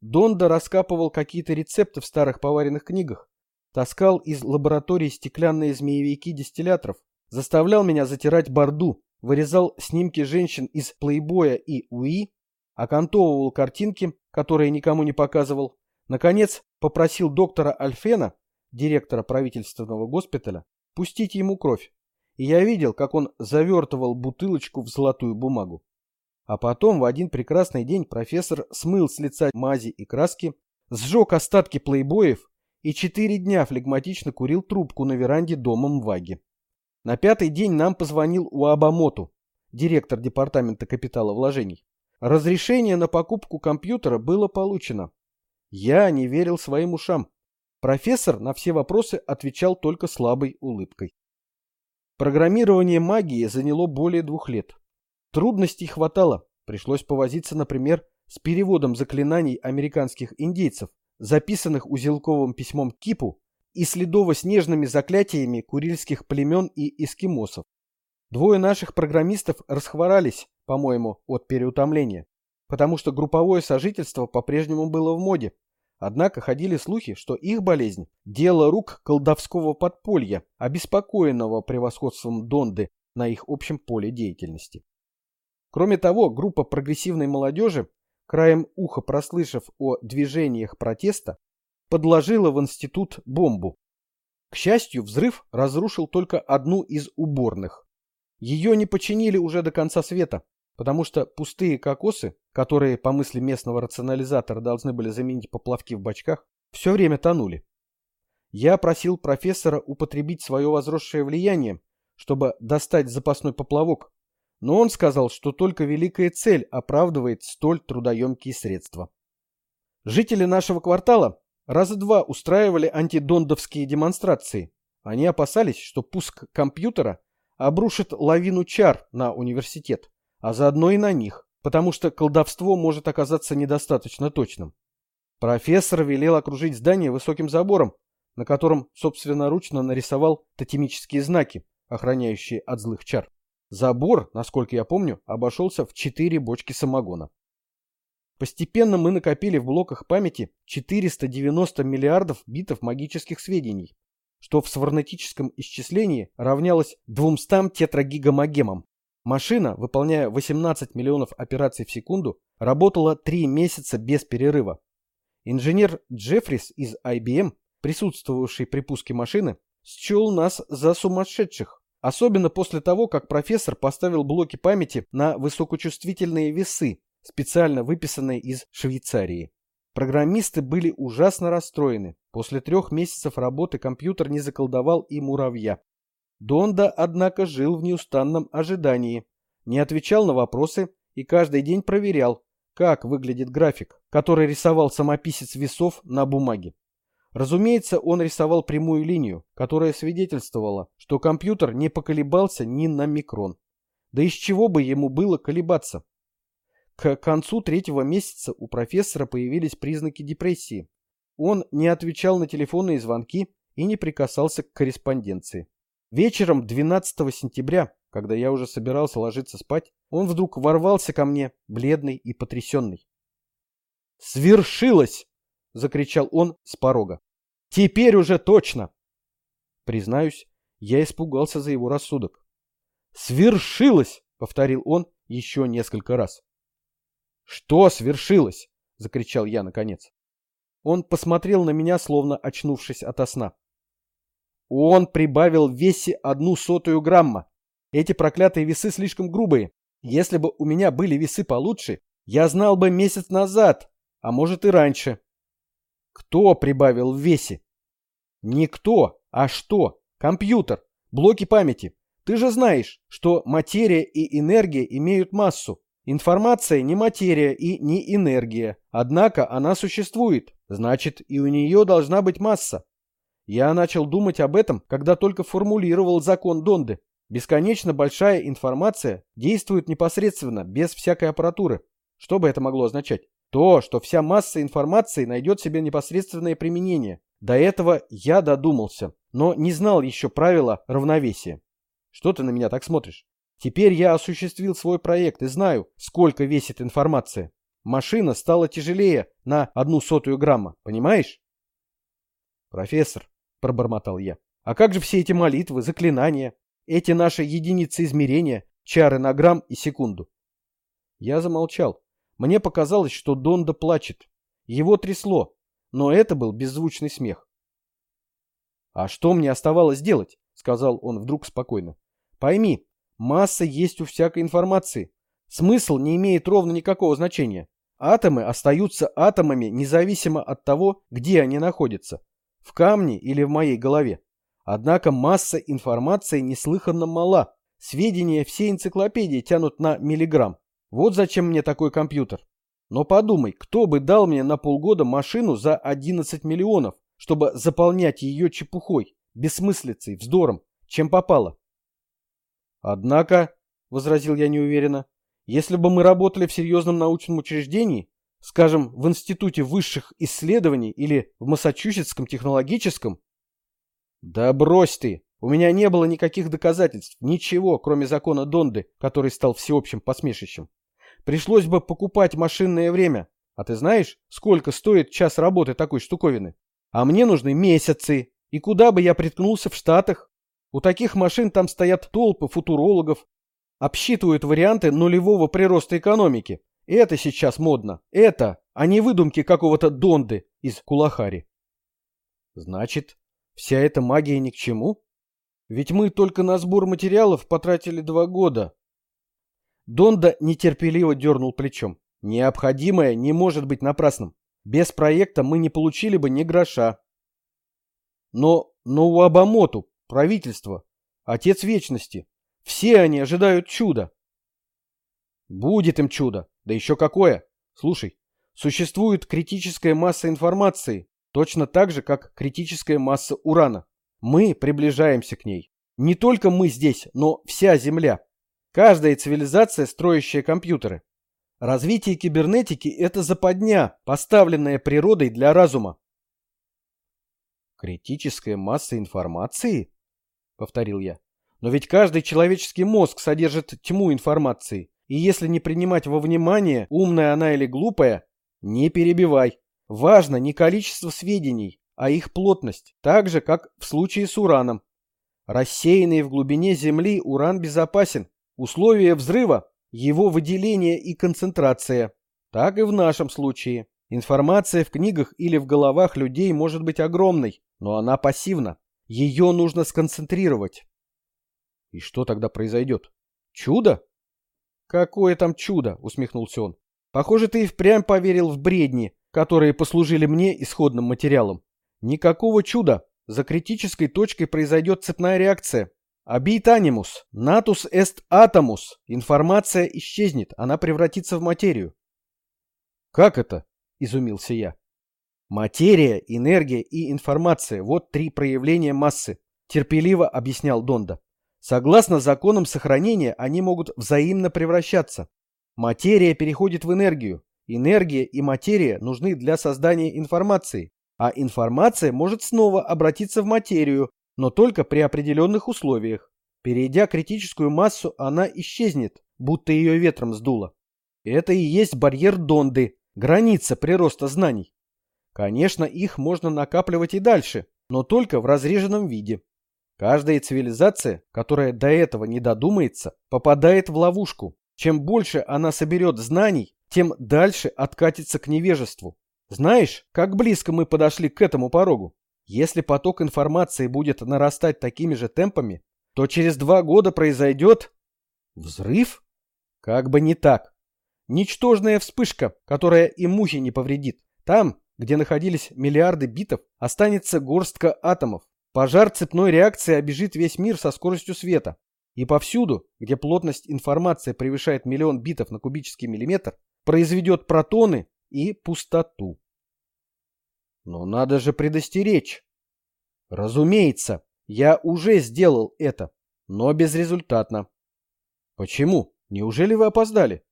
Донда раскапывал какие-то рецепты в старых поваренных книгах, таскал из лаборатории стеклянные змеевики дистилляторов, заставлял меня затирать борду, вырезал снимки женщин из плейбоя и уи, окантовывал картинки, которые никому не показывал, наконец попросил доктора Альфена, директора правительственного госпиталя, пустить ему кровь. И я видел, как он завертывал бутылочку в золотую бумагу. А потом в один прекрасный день профессор смыл с лица мази и краски, сжег остатки плейбоев и четыре дня флегматично курил трубку на веранде дома Мваги. На пятый день нам позвонил Уабамоту, директор департамента капитала вложений. Разрешение на покупку компьютера было получено. Я не верил своим ушам. Профессор на все вопросы отвечал только слабой улыбкой. Программирование магии заняло более двух лет. Трудностей хватало. Пришлось повозиться, например, с переводом заклинаний американских индейцев, записанных узелковым письмом Кипу и следово-снежными заклятиями курильских племен и эскимосов. Двое наших программистов расхворались, по-моему, от переутомления, потому что групповое сожительство по-прежнему было в моде. Однако ходили слухи, что их болезнь – дело рук колдовского подполья, обеспокоенного превосходством Донды на их общем поле деятельности. Кроме того, группа прогрессивной молодежи, краем уха прослышав о движениях протеста, подложила в институт бомбу. К счастью, взрыв разрушил только одну из уборных. Ее не починили уже до конца света, потому что пустые кокосы, которые, по мысли местного рационализатора, должны были заменить поплавки в бачках, все время тонули. Я просил профессора употребить свое возросшее влияние, чтобы достать запасной поплавок, но он сказал, что только великая цель оправдывает столь трудоемкие средства. Жители нашего квартала раза два устраивали антидондовские демонстрации. Они опасались, что пуск компьютера обрушит лавину чар на университет, а заодно и на них, потому что колдовство может оказаться недостаточно точным. Профессор велел окружить здание высоким забором, на котором собственноручно нарисовал тотемические знаки, охраняющие от злых чар. Забор, насколько я помню, обошелся в четыре бочки самогона. Постепенно мы накопили в блоках памяти 490 миллиардов битов магических сведений, что в сварнетическом исчислении равнялось 200 тетрагигамагемам. Машина, выполняя 18 миллионов операций в секунду, работала 3 месяца без перерыва. Инженер Джеффрис из IBM, присутствовавший при пуске машины, счел нас за сумасшедших, Особенно после того, как профессор поставил блоки памяти на высокочувствительные весы, специально выписанные из Швейцарии. Программисты были ужасно расстроены. После трех месяцев работы компьютер не заколдовал и муравья. Донда, однако, жил в неустанном ожидании, не отвечал на вопросы и каждый день проверял, как выглядит график, который рисовал самописец весов на бумаге. Разумеется, он рисовал прямую линию, которая свидетельствовала, что компьютер не поколебался ни на микрон. Да из чего бы ему было колебаться? К концу третьего месяца у профессора появились признаки депрессии. Он не отвечал на телефонные звонки и не прикасался к корреспонденции. Вечером 12 сентября, когда я уже собирался ложиться спать, он вдруг ворвался ко мне, бледный и потрясенный. «Свершилось!» — закричал он с порога. «Теперь уже точно!» Признаюсь, я испугался за его рассудок. «Свершилось!» — повторил он еще несколько раз. «Что свершилось?» — закричал я наконец. Он посмотрел на меня, словно очнувшись ото сна. Он прибавил в весе одну сотую грамма. Эти проклятые весы слишком грубые. Если бы у меня были весы получше, я знал бы месяц назад, а может и раньше. Кто прибавил в весе? Никто, а что? Компьютер, блоки памяти. Ты же знаешь, что материя и энергия имеют массу. Информация не материя и не энергия. Однако она существует. Значит, и у нее должна быть масса. Я начал думать об этом, когда только формулировал закон Донды. Бесконечно большая информация действует непосредственно, без всякой аппаратуры. Что бы это могло означать? То, что вся масса информации найдет себе непосредственное применение. До этого я додумался, но не знал еще правила равновесия. Что ты на меня так смотришь? Теперь я осуществил свой проект и знаю, сколько весит информация. Машина стала тяжелее на одну сотую грамма, понимаешь? Профессор, — пробормотал я. «А как же все эти молитвы, заклинания, эти наши единицы измерения, чары на грамм и секунду?» Я замолчал. Мне показалось, что Донда плачет. Его трясло, но это был беззвучный смех. «А что мне оставалось делать?» — сказал он вдруг спокойно. «Пойми, масса есть у всякой информации. Смысл не имеет ровно никакого значения. Атомы остаются атомами независимо от того, где они находятся в камне или в моей голове. Однако масса информации неслыханно мала. Сведения всей энциклопедии тянут на миллиграмм. Вот зачем мне такой компьютер. Но подумай, кто бы дал мне на полгода машину за 11 миллионов, чтобы заполнять ее чепухой, бессмыслицей, вздором, чем попало? Однако, — возразил я неуверенно, — если бы мы работали в серьезном научном учреждении, Скажем, в Институте высших исследований или в Массачусетском технологическом? Да брось ты! У меня не было никаких доказательств, ничего, кроме закона Донды, который стал всеобщим посмешищем. Пришлось бы покупать машинное время. А ты знаешь, сколько стоит час работы такой штуковины? А мне нужны месяцы. И куда бы я приткнулся в Штатах? У таких машин там стоят толпы футурологов, обсчитывают варианты нулевого прироста экономики, это сейчас модно. Это, а не выдумки какого-то Донды из Кулахари. Значит, вся эта магия ни к чему? Ведь мы только на сбор материалов потратили два года. Донда нетерпеливо дернул плечом. Необходимое не может быть напрасным. Без проекта мы не получили бы ни гроша. Но, но у Абамоту, правительство, отец вечности, все они ожидают чуда. Будет им чудо. Да еще какое! Слушай, существует критическая масса информации, точно так же, как критическая масса урана. Мы приближаемся к ней. Не только мы здесь, но вся Земля. Каждая цивилизация, строящая компьютеры. Развитие кибернетики – это западня, поставленная природой для разума. Критическая масса информации? Повторил я. Но ведь каждый человеческий мозг содержит тьму информации. И если не принимать во внимание, умная она или глупая, не перебивай. Важно не количество сведений, а их плотность, так же, как в случае с ураном. Рассеянный в глубине Земли уран безопасен. Условия взрыва – его выделение и концентрация. Так и в нашем случае. Информация в книгах или в головах людей может быть огромной, но она пассивна. Ее нужно сконцентрировать. И что тогда произойдет? Чудо? Какое там чудо, усмехнулся он. Похоже, ты и впрямь поверил в бредни, которые послужили мне исходным материалом. Никакого чуда. За критической точкой произойдет цепная реакция. Абит анимус, натус эст атомус. Информация исчезнет, она превратится в материю. Как это? Изумился я. Материя, энергия и информация – вот три проявления массы, терпеливо объяснял Донда. Согласно законам сохранения, они могут взаимно превращаться. Материя переходит в энергию. Энергия и материя нужны для создания информации, а информация может снова обратиться в материю, но только при определенных условиях. Перейдя критическую массу, она исчезнет, будто ее ветром сдуло. Это и есть барьер Донды, граница прироста знаний. Конечно, их можно накапливать и дальше, но только в разреженном виде. Каждая цивилизация, которая до этого не додумается, попадает в ловушку. Чем больше она соберет знаний, тем дальше откатится к невежеству. Знаешь, как близко мы подошли к этому порогу? Если поток информации будет нарастать такими же темпами, то через два года произойдет... Взрыв? Как бы не так. Ничтожная вспышка, которая и мухи не повредит. Там, где находились миллиарды битов, останется горстка атомов. Пожар цепной реакции обежит весь мир со скоростью света. И повсюду, где плотность информации превышает миллион битов на кубический миллиметр, произведет протоны и пустоту. Но надо же предостеречь. Разумеется, я уже сделал это, но безрезультатно. Почему? Неужели вы опоздали?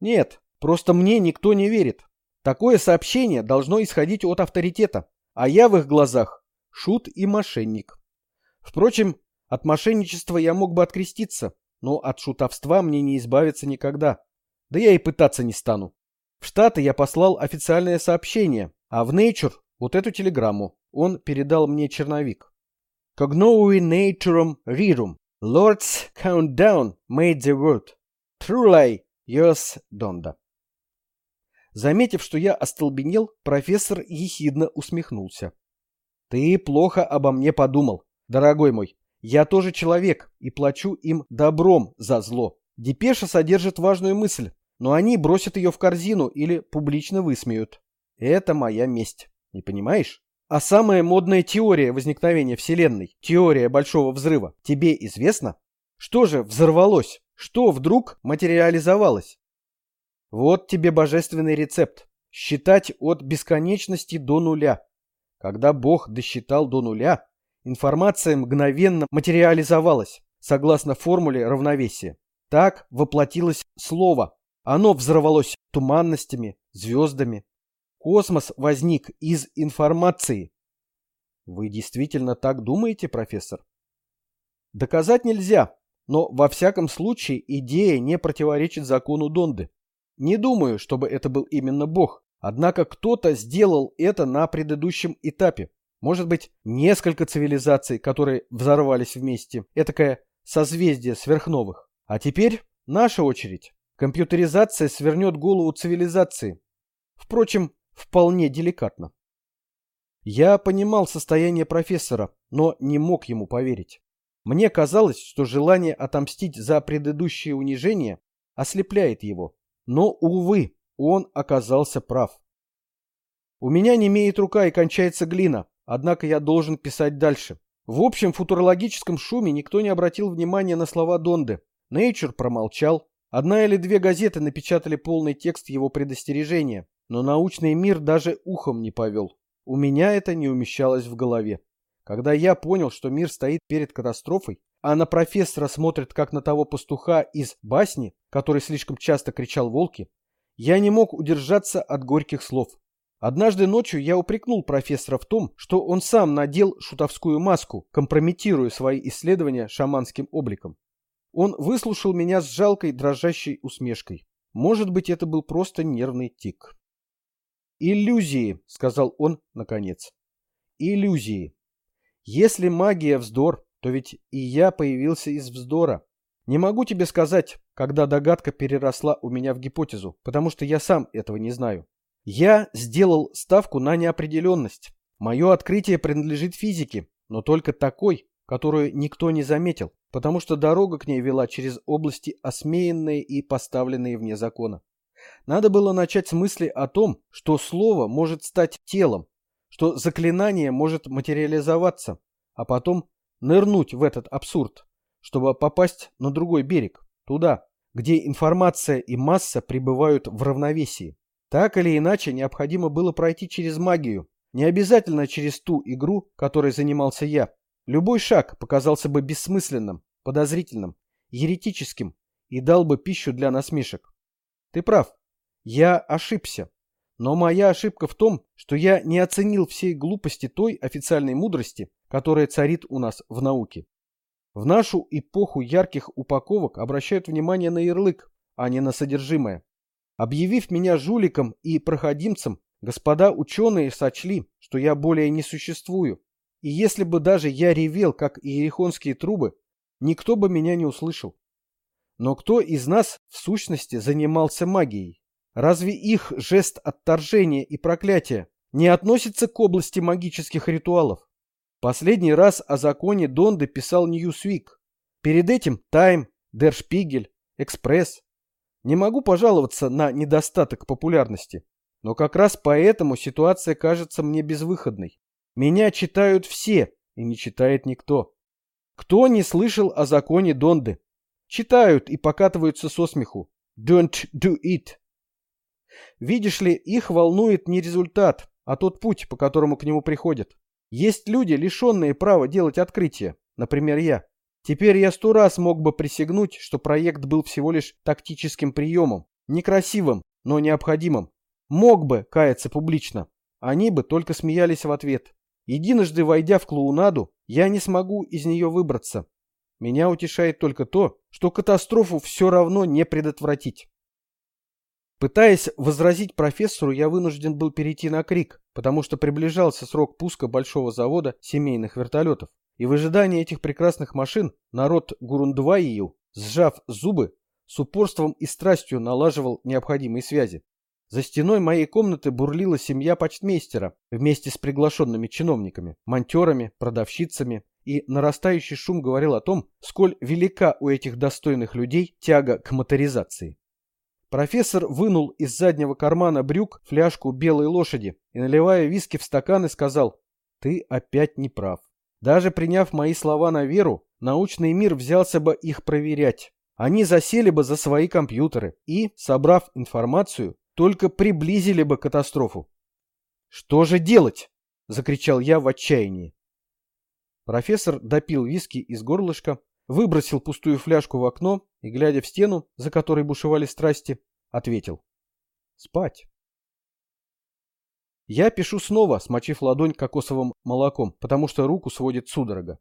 Нет, просто мне никто не верит. Такое сообщение должно исходить от авторитета, а я в их глазах шут и мошенник. Впрочем, от мошенничества я мог бы откреститься, но от шутовства мне не избавиться никогда. Да я и пытаться не стану. В Штаты я послал официальное сообщение, а в Nature вот эту телеграмму. Он передал мне черновик. Cognovi naturum rerum. Lord's countdown made the word. Truly yours, Donda. Заметив, что я остолбенел, профессор ехидно усмехнулся. Ты плохо обо мне подумал, дорогой мой. Я тоже человек и плачу им добром за зло. Депеша содержит важную мысль, но они бросят ее в корзину или публично высмеют. Это моя месть. Не понимаешь? А самая модная теория возникновения Вселенной, теория Большого Взрыва, тебе известна? Что же взорвалось? Что вдруг материализовалось? Вот тебе божественный рецепт. Считать от бесконечности до нуля. Когда Бог досчитал до нуля, Информация мгновенно материализовалась, согласно формуле равновесия. Так воплотилось слово. Оно взорвалось туманностями, звездами. Космос возник из информации. Вы действительно так думаете, профессор? Доказать нельзя, но во всяком случае идея не противоречит закону Донды. Не думаю, чтобы это был именно Бог, однако кто-то сделал это на предыдущем этапе. Может быть, несколько цивилизаций, которые взорвались вместе. Этакое созвездие сверхновых. А теперь наша очередь. Компьютеризация свернет голову цивилизации. Впрочем, вполне деликатно. Я понимал состояние профессора, но не мог ему поверить. Мне казалось, что желание отомстить за предыдущее унижение ослепляет его. Но, увы, он оказался прав. У меня не имеет рука и кончается глина, Однако я должен писать дальше. В общем футурологическом шуме никто не обратил внимания на слова Донды. Nature промолчал. Одна или две газеты напечатали полный текст его предостережения, но научный мир даже ухом не повел. У меня это не умещалось в голове. Когда я понял, что мир стоит перед катастрофой, а на профессора смотрит как на того пастуха из басни, который слишком часто кричал волки, я не мог удержаться от горьких слов. Однажды ночью я упрекнул профессора в том, что он сам надел шутовскую маску, компрометируя свои исследования шаманским обликом. Он выслушал меня с жалкой дрожащей усмешкой. Может быть, это был просто нервный тик. «Иллюзии», — сказал он наконец. «Иллюзии. Если магия вздор, то ведь и я появился из вздора. Не могу тебе сказать, когда догадка переросла у меня в гипотезу, потому что я сам этого не знаю. Я сделал ставку на неопределенность. Мое открытие принадлежит физике, но только такой, которую никто не заметил, потому что дорога к ней вела через области осмеянные и поставленные вне закона. Надо было начать с мысли о том, что слово может стать телом, что заклинание может материализоваться, а потом нырнуть в этот абсурд, чтобы попасть на другой берег, туда, где информация и масса пребывают в равновесии. Так или иначе, необходимо было пройти через магию, не обязательно через ту игру, которой занимался я. Любой шаг показался бы бессмысленным, подозрительным, еретическим и дал бы пищу для насмешек. Ты прав, я ошибся. Но моя ошибка в том, что я не оценил всей глупости той официальной мудрости, которая царит у нас в науке. В нашу эпоху ярких упаковок обращают внимание на ярлык, а не на содержимое. Объявив меня жуликом и проходимцем, господа ученые сочли, что я более не существую. И если бы даже я ревел, как иерихонские трубы, никто бы меня не услышал. Но кто из нас в сущности занимался магией? Разве их жест отторжения и проклятия не относится к области магических ритуалов? Последний раз о законе Донды писал Newsweek. Перед этим Time, Der Spiegel, Express. Не могу пожаловаться на недостаток популярности, но как раз поэтому ситуация кажется мне безвыходной. Меня читают все, и не читает никто. Кто не слышал о законе Донды? Читают и покатываются со смеху. Don't do it. Видишь ли, их волнует не результат, а тот путь, по которому к нему приходят. Есть люди, лишенные права делать открытия, например, я. Теперь я сто раз мог бы присягнуть, что проект был всего лишь тактическим приемом, некрасивым, но необходимым. Мог бы каяться публично. Они бы только смеялись в ответ. Единожды войдя в клоунаду, я не смогу из нее выбраться. Меня утешает только то, что катастрофу все равно не предотвратить. Пытаясь возразить профессору, я вынужден был перейти на крик, потому что приближался срок пуска большого завода семейных вертолетов. И в ожидании этих прекрасных машин народ Гурундваию, сжав зубы, с упорством и страстью налаживал необходимые связи. За стеной моей комнаты бурлила семья почтмейстера вместе с приглашенными чиновниками, монтерами, продавщицами, и нарастающий шум говорил о том, сколь велика у этих достойных людей тяга к моторизации. Профессор вынул из заднего кармана брюк фляжку белой лошади и, наливая виски в стакан, и сказал, «Ты опять не прав. Даже приняв мои слова на веру, научный мир взялся бы их проверять. Они засели бы за свои компьютеры и, собрав информацию, только приблизили бы катастрофу. «Что же делать?» — закричал я в отчаянии. Профессор допил виски из горлышка, выбросил пустую фляжку в окно и, глядя в стену, за которой бушевали страсти, ответил. Спать. Я пишу снова, смочив ладонь кокосовым молоком, потому что руку сводит судорога.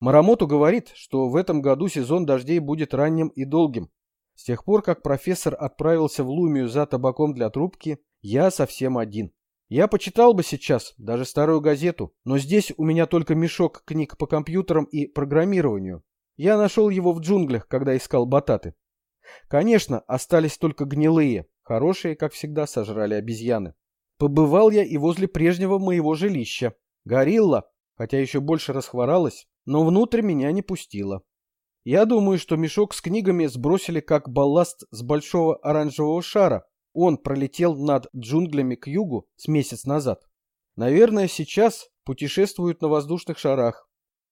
Марамоту говорит, что в этом году сезон дождей будет ранним и долгим. С тех пор, как профессор отправился в Лумию за табаком для трубки, я совсем один. Я почитал бы сейчас даже старую газету, но здесь у меня только мешок книг по компьютерам и программированию, я нашел его в джунглях, когда искал бататы. Конечно, остались только гнилые, хорошие, как всегда, сожрали обезьяны. Побывал я и возле прежнего моего жилища. Горилла, хотя еще больше расхворалась, но внутрь меня не пустила. Я думаю, что мешок с книгами сбросили как балласт с большого оранжевого шара. Он пролетел над джунглями к югу с месяц назад. Наверное, сейчас путешествуют на воздушных шарах.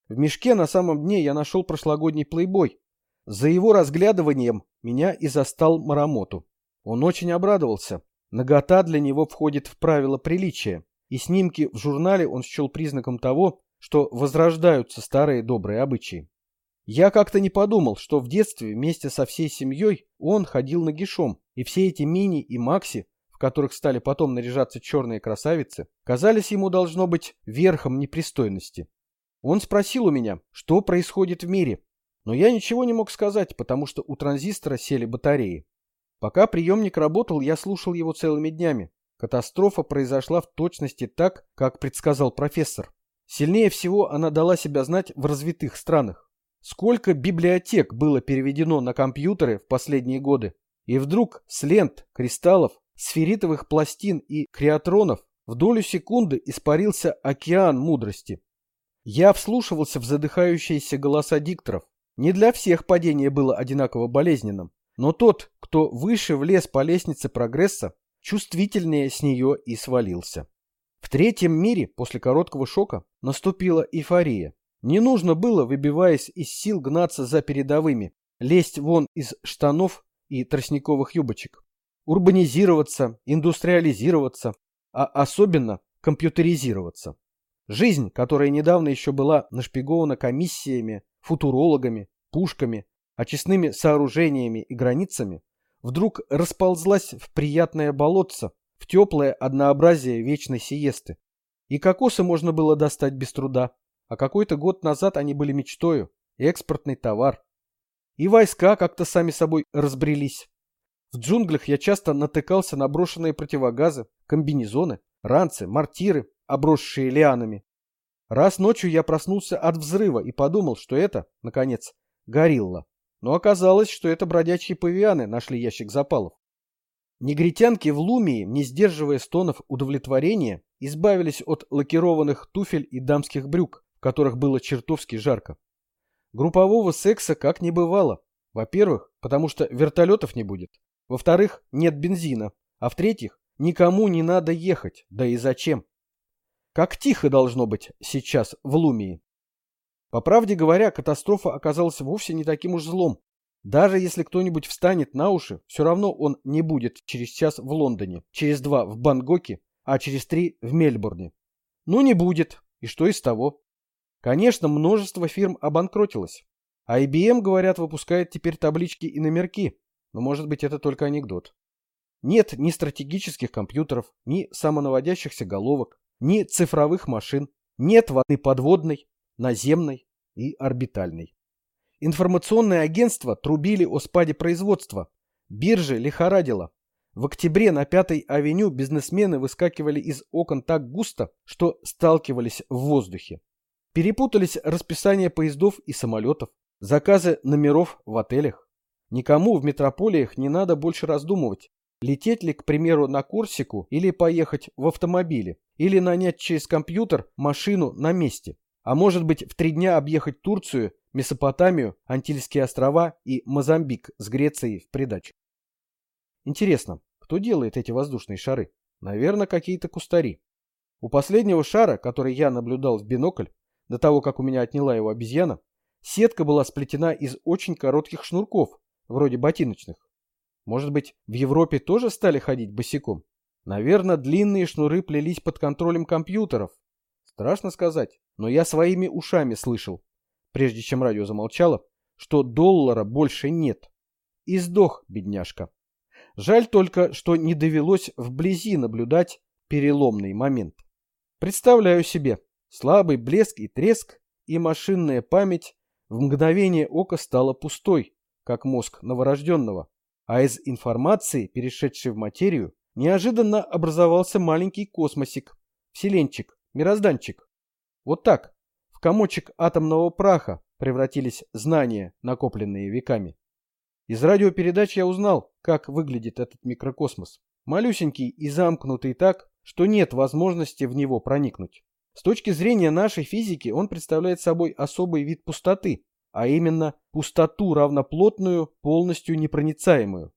В мешке на самом дне я нашел прошлогодний плейбой. За его разглядыванием меня и застал Марамоту. Он очень обрадовался. Нагота для него входит в правила приличия, и снимки в журнале он счел признаком того, что возрождаются старые добрые обычаи. Я как-то не подумал, что в детстве вместе со всей семьей он ходил нагишом, и все эти мини и макси, в которых стали потом наряжаться черные красавицы, казались ему должно быть верхом непристойности. Он спросил у меня, что происходит в мире, но я ничего не мог сказать, потому что у транзистора сели батареи. Пока приемник работал, я слушал его целыми днями. Катастрофа произошла в точности так, как предсказал профессор. Сильнее всего она дала себя знать в развитых странах. Сколько библиотек было переведено на компьютеры в последние годы, и вдруг с лент, кристаллов, сферитовых пластин и креатронов в долю секунды испарился океан мудрости. Я вслушивался в задыхающиеся голоса дикторов. Не для всех падение было одинаково болезненным, но тот, кто выше влез по лестнице прогресса, чувствительнее с нее и свалился. В третьем мире после короткого шока наступила эйфория. Не нужно было, выбиваясь из сил, гнаться за передовыми, лезть вон из штанов и тростниковых юбочек, урбанизироваться, индустриализироваться, а особенно компьютеризироваться. Жизнь, которая недавно еще была нашпигована комиссиями, футурологами, пушками, очистными сооружениями и границами, вдруг расползлась в приятное болотце, в теплое однообразие вечной сиесты. И кокосы можно было достать без труда, а какой-то год назад они были мечтою, экспортный товар. И войска как-то сами собой разбрелись. В джунглях я часто натыкался на брошенные противогазы, комбинезоны, ранцы, мортиры, обросшие лианами. Раз ночью я проснулся от взрыва и подумал, что это, наконец, горилла. Но оказалось, что это бродячие павианы нашли ящик запалов. Негритянки в Лумии, не сдерживая стонов удовлетворения, избавились от лакированных туфель и дамских брюк, которых было чертовски жарко. Группового секса как не бывало. Во-первых, потому что вертолетов не будет. Во-вторых, нет бензина. А в-третьих, никому не надо ехать. Да и зачем? Как тихо должно быть сейчас в Лумии. По правде говоря, катастрофа оказалась вовсе не таким уж злом. Даже если кто-нибудь встанет на уши, все равно он не будет через час в Лондоне, через два в Бангкоке, а через три в Мельбурне. Ну не будет, и что из того? Конечно, множество фирм обанкротилось. А IBM, говорят, выпускает теперь таблички и номерки, но может быть это только анекдот. Нет ни стратегических компьютеров, ни самонаводящихся головок, ни цифровых машин, нет воды подводной, наземной и орбитальной. Информационные агентства трубили о спаде производства, биржи лихорадило. В октябре на Пятой авеню бизнесмены выскакивали из окон так густо, что сталкивались в воздухе. Перепутались расписания поездов и самолетов, заказы номеров в отелях. Никому в метрополиях не надо больше раздумывать, лететь ли, к примеру, на Корсику или поехать в автомобиле, или нанять через компьютер машину на месте. А может быть в три дня объехать Турцию, Месопотамию, Антильские острова и Мозамбик с Грецией в придачу. Интересно, кто делает эти воздушные шары? Наверное, какие-то кустари. У последнего шара, который я наблюдал в бинокль, до того, как у меня отняла его обезьяна, сетка была сплетена из очень коротких шнурков, вроде ботиночных. Может быть, в Европе тоже стали ходить босиком? Наверное, длинные шнуры плелись под контролем компьютеров. Страшно сказать, но я своими ушами слышал, прежде чем радио замолчало, что доллара больше нет. И сдох, бедняжка. Жаль только, что не довелось вблизи наблюдать переломный момент. Представляю себе, Слабый блеск и треск, и машинная память в мгновение ока стала пустой, как мозг новорожденного, а из информации, перешедшей в материю, неожиданно образовался маленький космосик, вселенчик, мирозданчик. Вот так, в комочек атомного праха превратились знания, накопленные веками. Из радиопередач я узнал, как выглядит этот микрокосмос. Малюсенький и замкнутый так, что нет возможности в него проникнуть. С точки зрения нашей физики он представляет собой особый вид пустоты, а именно пустоту равноплотную, полностью непроницаемую.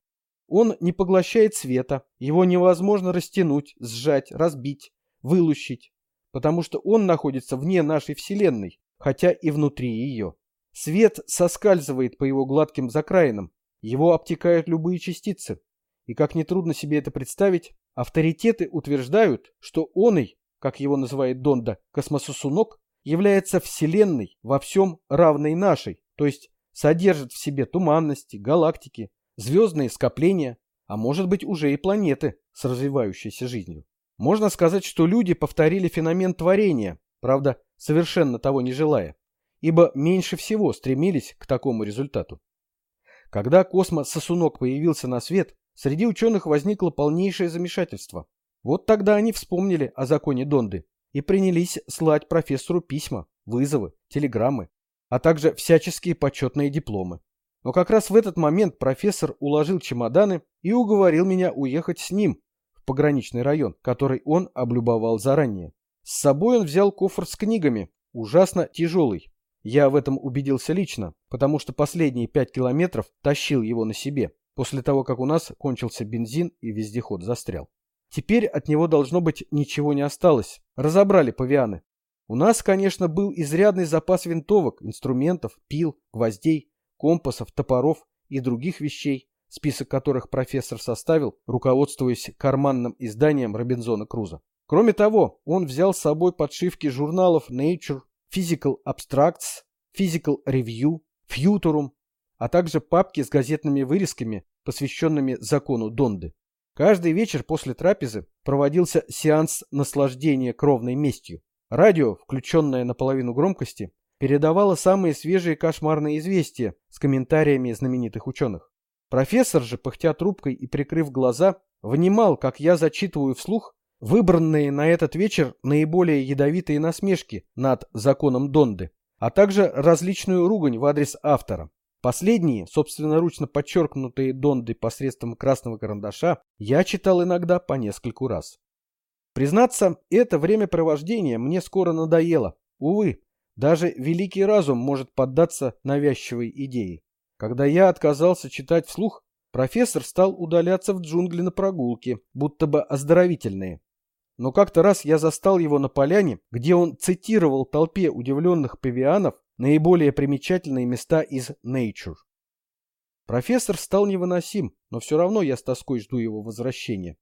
Он не поглощает света, его невозможно растянуть, сжать, разбить, вылущить, потому что он находится вне нашей Вселенной, хотя и внутри ее. Свет соскальзывает по его гладким закраинам, его обтекают любые частицы. И как нетрудно себе это представить, авторитеты утверждают, что он и как его называет Донда, космососунок, является Вселенной во всем равной нашей, то есть содержит в себе туманности, галактики, звездные скопления, а может быть уже и планеты с развивающейся жизнью. Можно сказать, что люди повторили феномен творения, правда, совершенно того не желая, ибо меньше всего стремились к такому результату. Когда космос-сосунок появился на свет, среди ученых возникло полнейшее замешательство. Вот тогда они вспомнили о законе Донды и принялись слать профессору письма, вызовы, телеграммы, а также всяческие почетные дипломы. Но как раз в этот момент профессор уложил чемоданы и уговорил меня уехать с ним в пограничный район, который он облюбовал заранее. С собой он взял кофр с книгами, ужасно тяжелый. Я в этом убедился лично, потому что последние пять километров тащил его на себе, после того, как у нас кончился бензин и вездеход застрял. Теперь от него должно быть ничего не осталось. Разобрали павианы. У нас, конечно, был изрядный запас винтовок, инструментов, пил, гвоздей, компасов, топоров и других вещей, список которых профессор составил, руководствуясь карманным изданием Робинзона Круза. Кроме того, он взял с собой подшивки журналов Nature, Physical Abstracts, Physical Review, Futurum, а также папки с газетными вырезками, посвященными закону Донды. Каждый вечер после трапезы проводился сеанс наслаждения кровной местью. Радио, включенное на половину громкости, передавало самые свежие кошмарные известия с комментариями знаменитых ученых. Профессор же, пыхтя трубкой и прикрыв глаза, внимал, как я зачитываю вслух выбранные на этот вечер наиболее ядовитые насмешки над законом Донды, а также различную ругань в адрес автора. Последние, собственноручно подчеркнутые Донды посредством красного карандаша, я читал иногда по нескольку раз. Признаться, это времяпровождение мне скоро надоело. Увы, даже великий разум может поддаться навязчивой идее. Когда я отказался читать вслух, профессор стал удаляться в джунгли на прогулки, будто бы оздоровительные. Но как-то раз я застал его на поляне, где он цитировал толпе удивленных павианов наиболее примечательные места из Nature. Профессор стал невыносим, но все равно я с тоской жду его возвращения.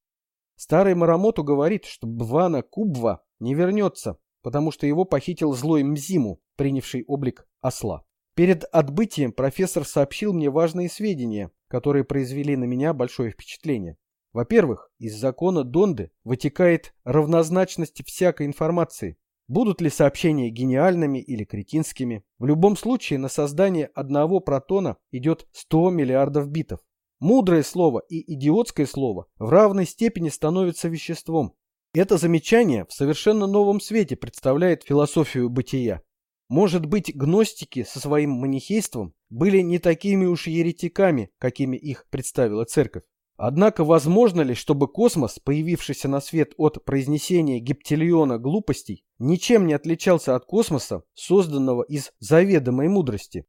Старый Марамоту говорит, что Бвана Кубва не вернется, потому что его похитил злой Мзиму, принявший облик осла. Перед отбытием профессор сообщил мне важные сведения, которые произвели на меня большое впечатление. Во-первых, из закона Донды вытекает равнозначность всякой информации. Будут ли сообщения гениальными или кретинскими, в любом случае на создание одного протона идет 100 миллиардов битов. Мудрое слово и идиотское слово в равной степени становятся веществом. Это замечание в совершенно новом свете представляет философию бытия. Может быть, гностики со своим манихейством были не такими уж еретиками, какими их представила церковь. Однако возможно ли, чтобы космос, появившийся на свет от произнесения гептильона глупостей, ничем не отличался от космоса, созданного из заведомой мудрости?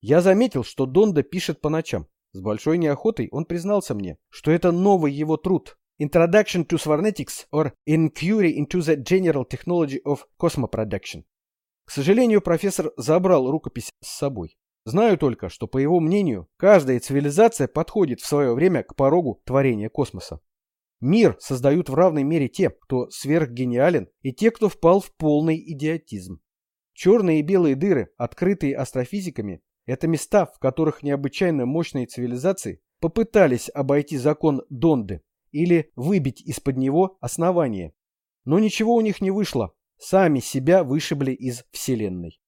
Я заметил, что Донда пишет по ночам. С большой неохотой он признался мне, что это новый его труд Introduction to Swarnetics or Inquiry into the General Technology of Cosmoproduction. К сожалению, профессор забрал рукопись с собой. Знаю только, что, по его мнению, каждая цивилизация подходит в свое время к порогу творения космоса. Мир создают в равной мере те, кто сверхгениален, и те, кто впал в полный идиотизм. Черные и белые дыры, открытые астрофизиками, это места, в которых необычайно мощные цивилизации попытались обойти закон Донды или выбить из-под него основание. Но ничего у них не вышло, сами себя вышибли из Вселенной.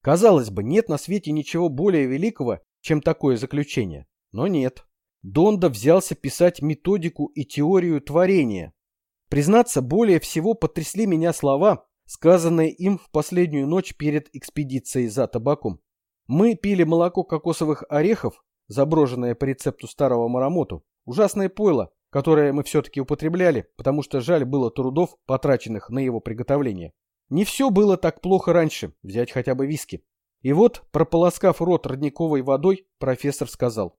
Казалось бы, нет на свете ничего более великого, чем такое заключение. Но нет. Донда взялся писать методику и теорию творения. Признаться, более всего потрясли меня слова, сказанные им в последнюю ночь перед экспедицией за табаком. Мы пили молоко кокосовых орехов, заброженное по рецепту старого Марамоту. Ужасное пойло, которое мы все-таки употребляли, потому что жаль было трудов, потраченных на его приготовление. Не все было так плохо раньше, взять хотя бы виски. И вот, прополоскав рот родниковой водой, профессор сказал.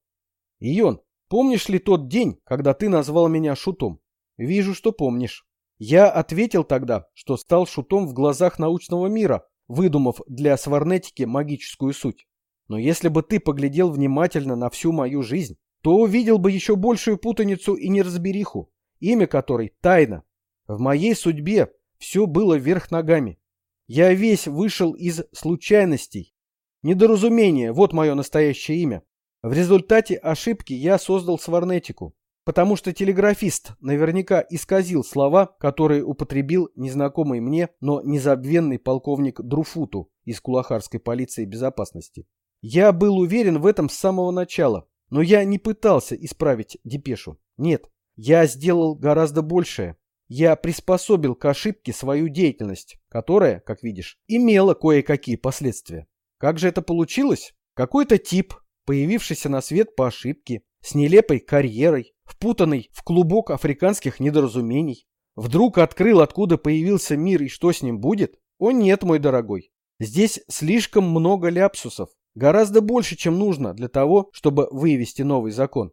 «Ион, помнишь ли тот день, когда ты назвал меня шутом? Вижу, что помнишь. Я ответил тогда, что стал шутом в глазах научного мира, выдумав для сварнетики магическую суть. Но если бы ты поглядел внимательно на всю мою жизнь, то увидел бы еще большую путаницу и неразбериху, имя которой — тайна. В моей судьбе все было вверх ногами. Я весь вышел из случайностей. Недоразумение – вот мое настоящее имя. В результате ошибки я создал сварнетику, потому что телеграфист наверняка исказил слова, которые употребил незнакомый мне, но незабвенный полковник Друфуту из Кулахарской полиции безопасности. Я был уверен в этом с самого начала, но я не пытался исправить депешу. Нет, я сделал гораздо большее. Я приспособил к ошибке свою деятельность, которая, как видишь, имела кое-какие последствия. Как же это получилось? Какой-то тип, появившийся на свет по ошибке, с нелепой карьерой, впутанный в клубок африканских недоразумений, вдруг открыл, откуда появился мир и что с ним будет? О нет, мой дорогой, здесь слишком много ляпсусов, гораздо больше, чем нужно для того, чтобы вывести новый закон.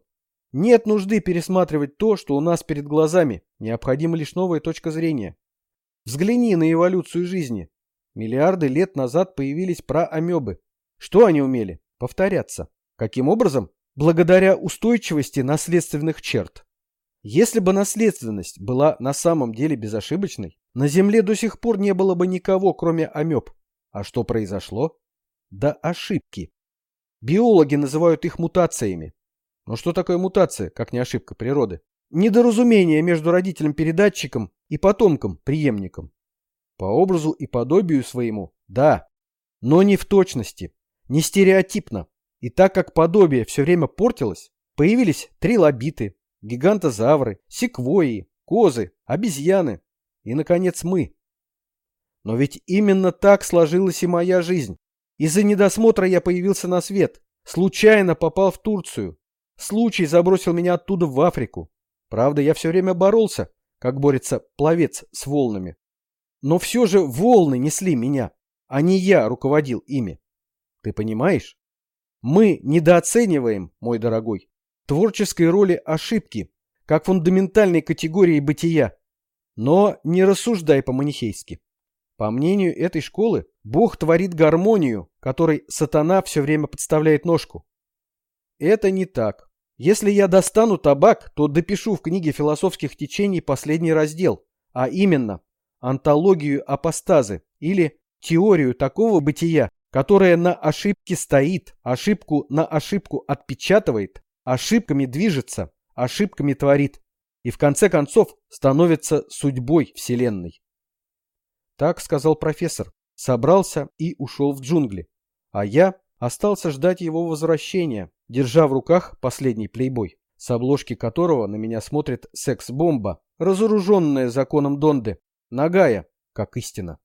Нет нужды пересматривать то, что у нас перед глазами, необходима лишь новая точка зрения. Взгляни на эволюцию жизни. Миллиарды лет назад появились проамебы. Что они умели? Повторяться. Каким образом? Благодаря устойчивости наследственных черт. Если бы наследственность была на самом деле безошибочной, на Земле до сих пор не было бы никого, кроме амеб. А что произошло? Да ошибки. Биологи называют их мутациями. Но что такое мутация, как не ошибка природы? Недоразумение между родителем-передатчиком и потомком-преемником. По образу и подобию своему, да, но не в точности, не стереотипно. И так как подобие все время портилось, появились трилобиты, гигантозавры, секвойи, козы, обезьяны и, наконец, мы. Но ведь именно так сложилась и моя жизнь. Из-за недосмотра я появился на свет, случайно попал в Турцию. Случай забросил меня оттуда в Африку. Правда, я все время боролся, как борется пловец с волнами. Но все же волны несли меня, а не я руководил ими. Ты понимаешь? Мы недооцениваем, мой дорогой, творческой роли ошибки, как фундаментальной категории бытия. Но не рассуждай по-манихейски. По мнению этой школы, Бог творит гармонию, которой сатана все время подставляет ножку. Это не так. Если я достану табак, то допишу в книге философских течений последний раздел, а именно антологию апостазы или теорию такого бытия, которое на ошибке стоит, ошибку на ошибку отпечатывает, ошибками движется, ошибками творит и в конце концов становится судьбой Вселенной. Так сказал профессор, собрался и ушел в джунгли, а я остался ждать его возвращения, держа в руках последний плейбой, с обложки которого на меня смотрит секс-бомба, разоруженная законом Донды, нагая, как истина.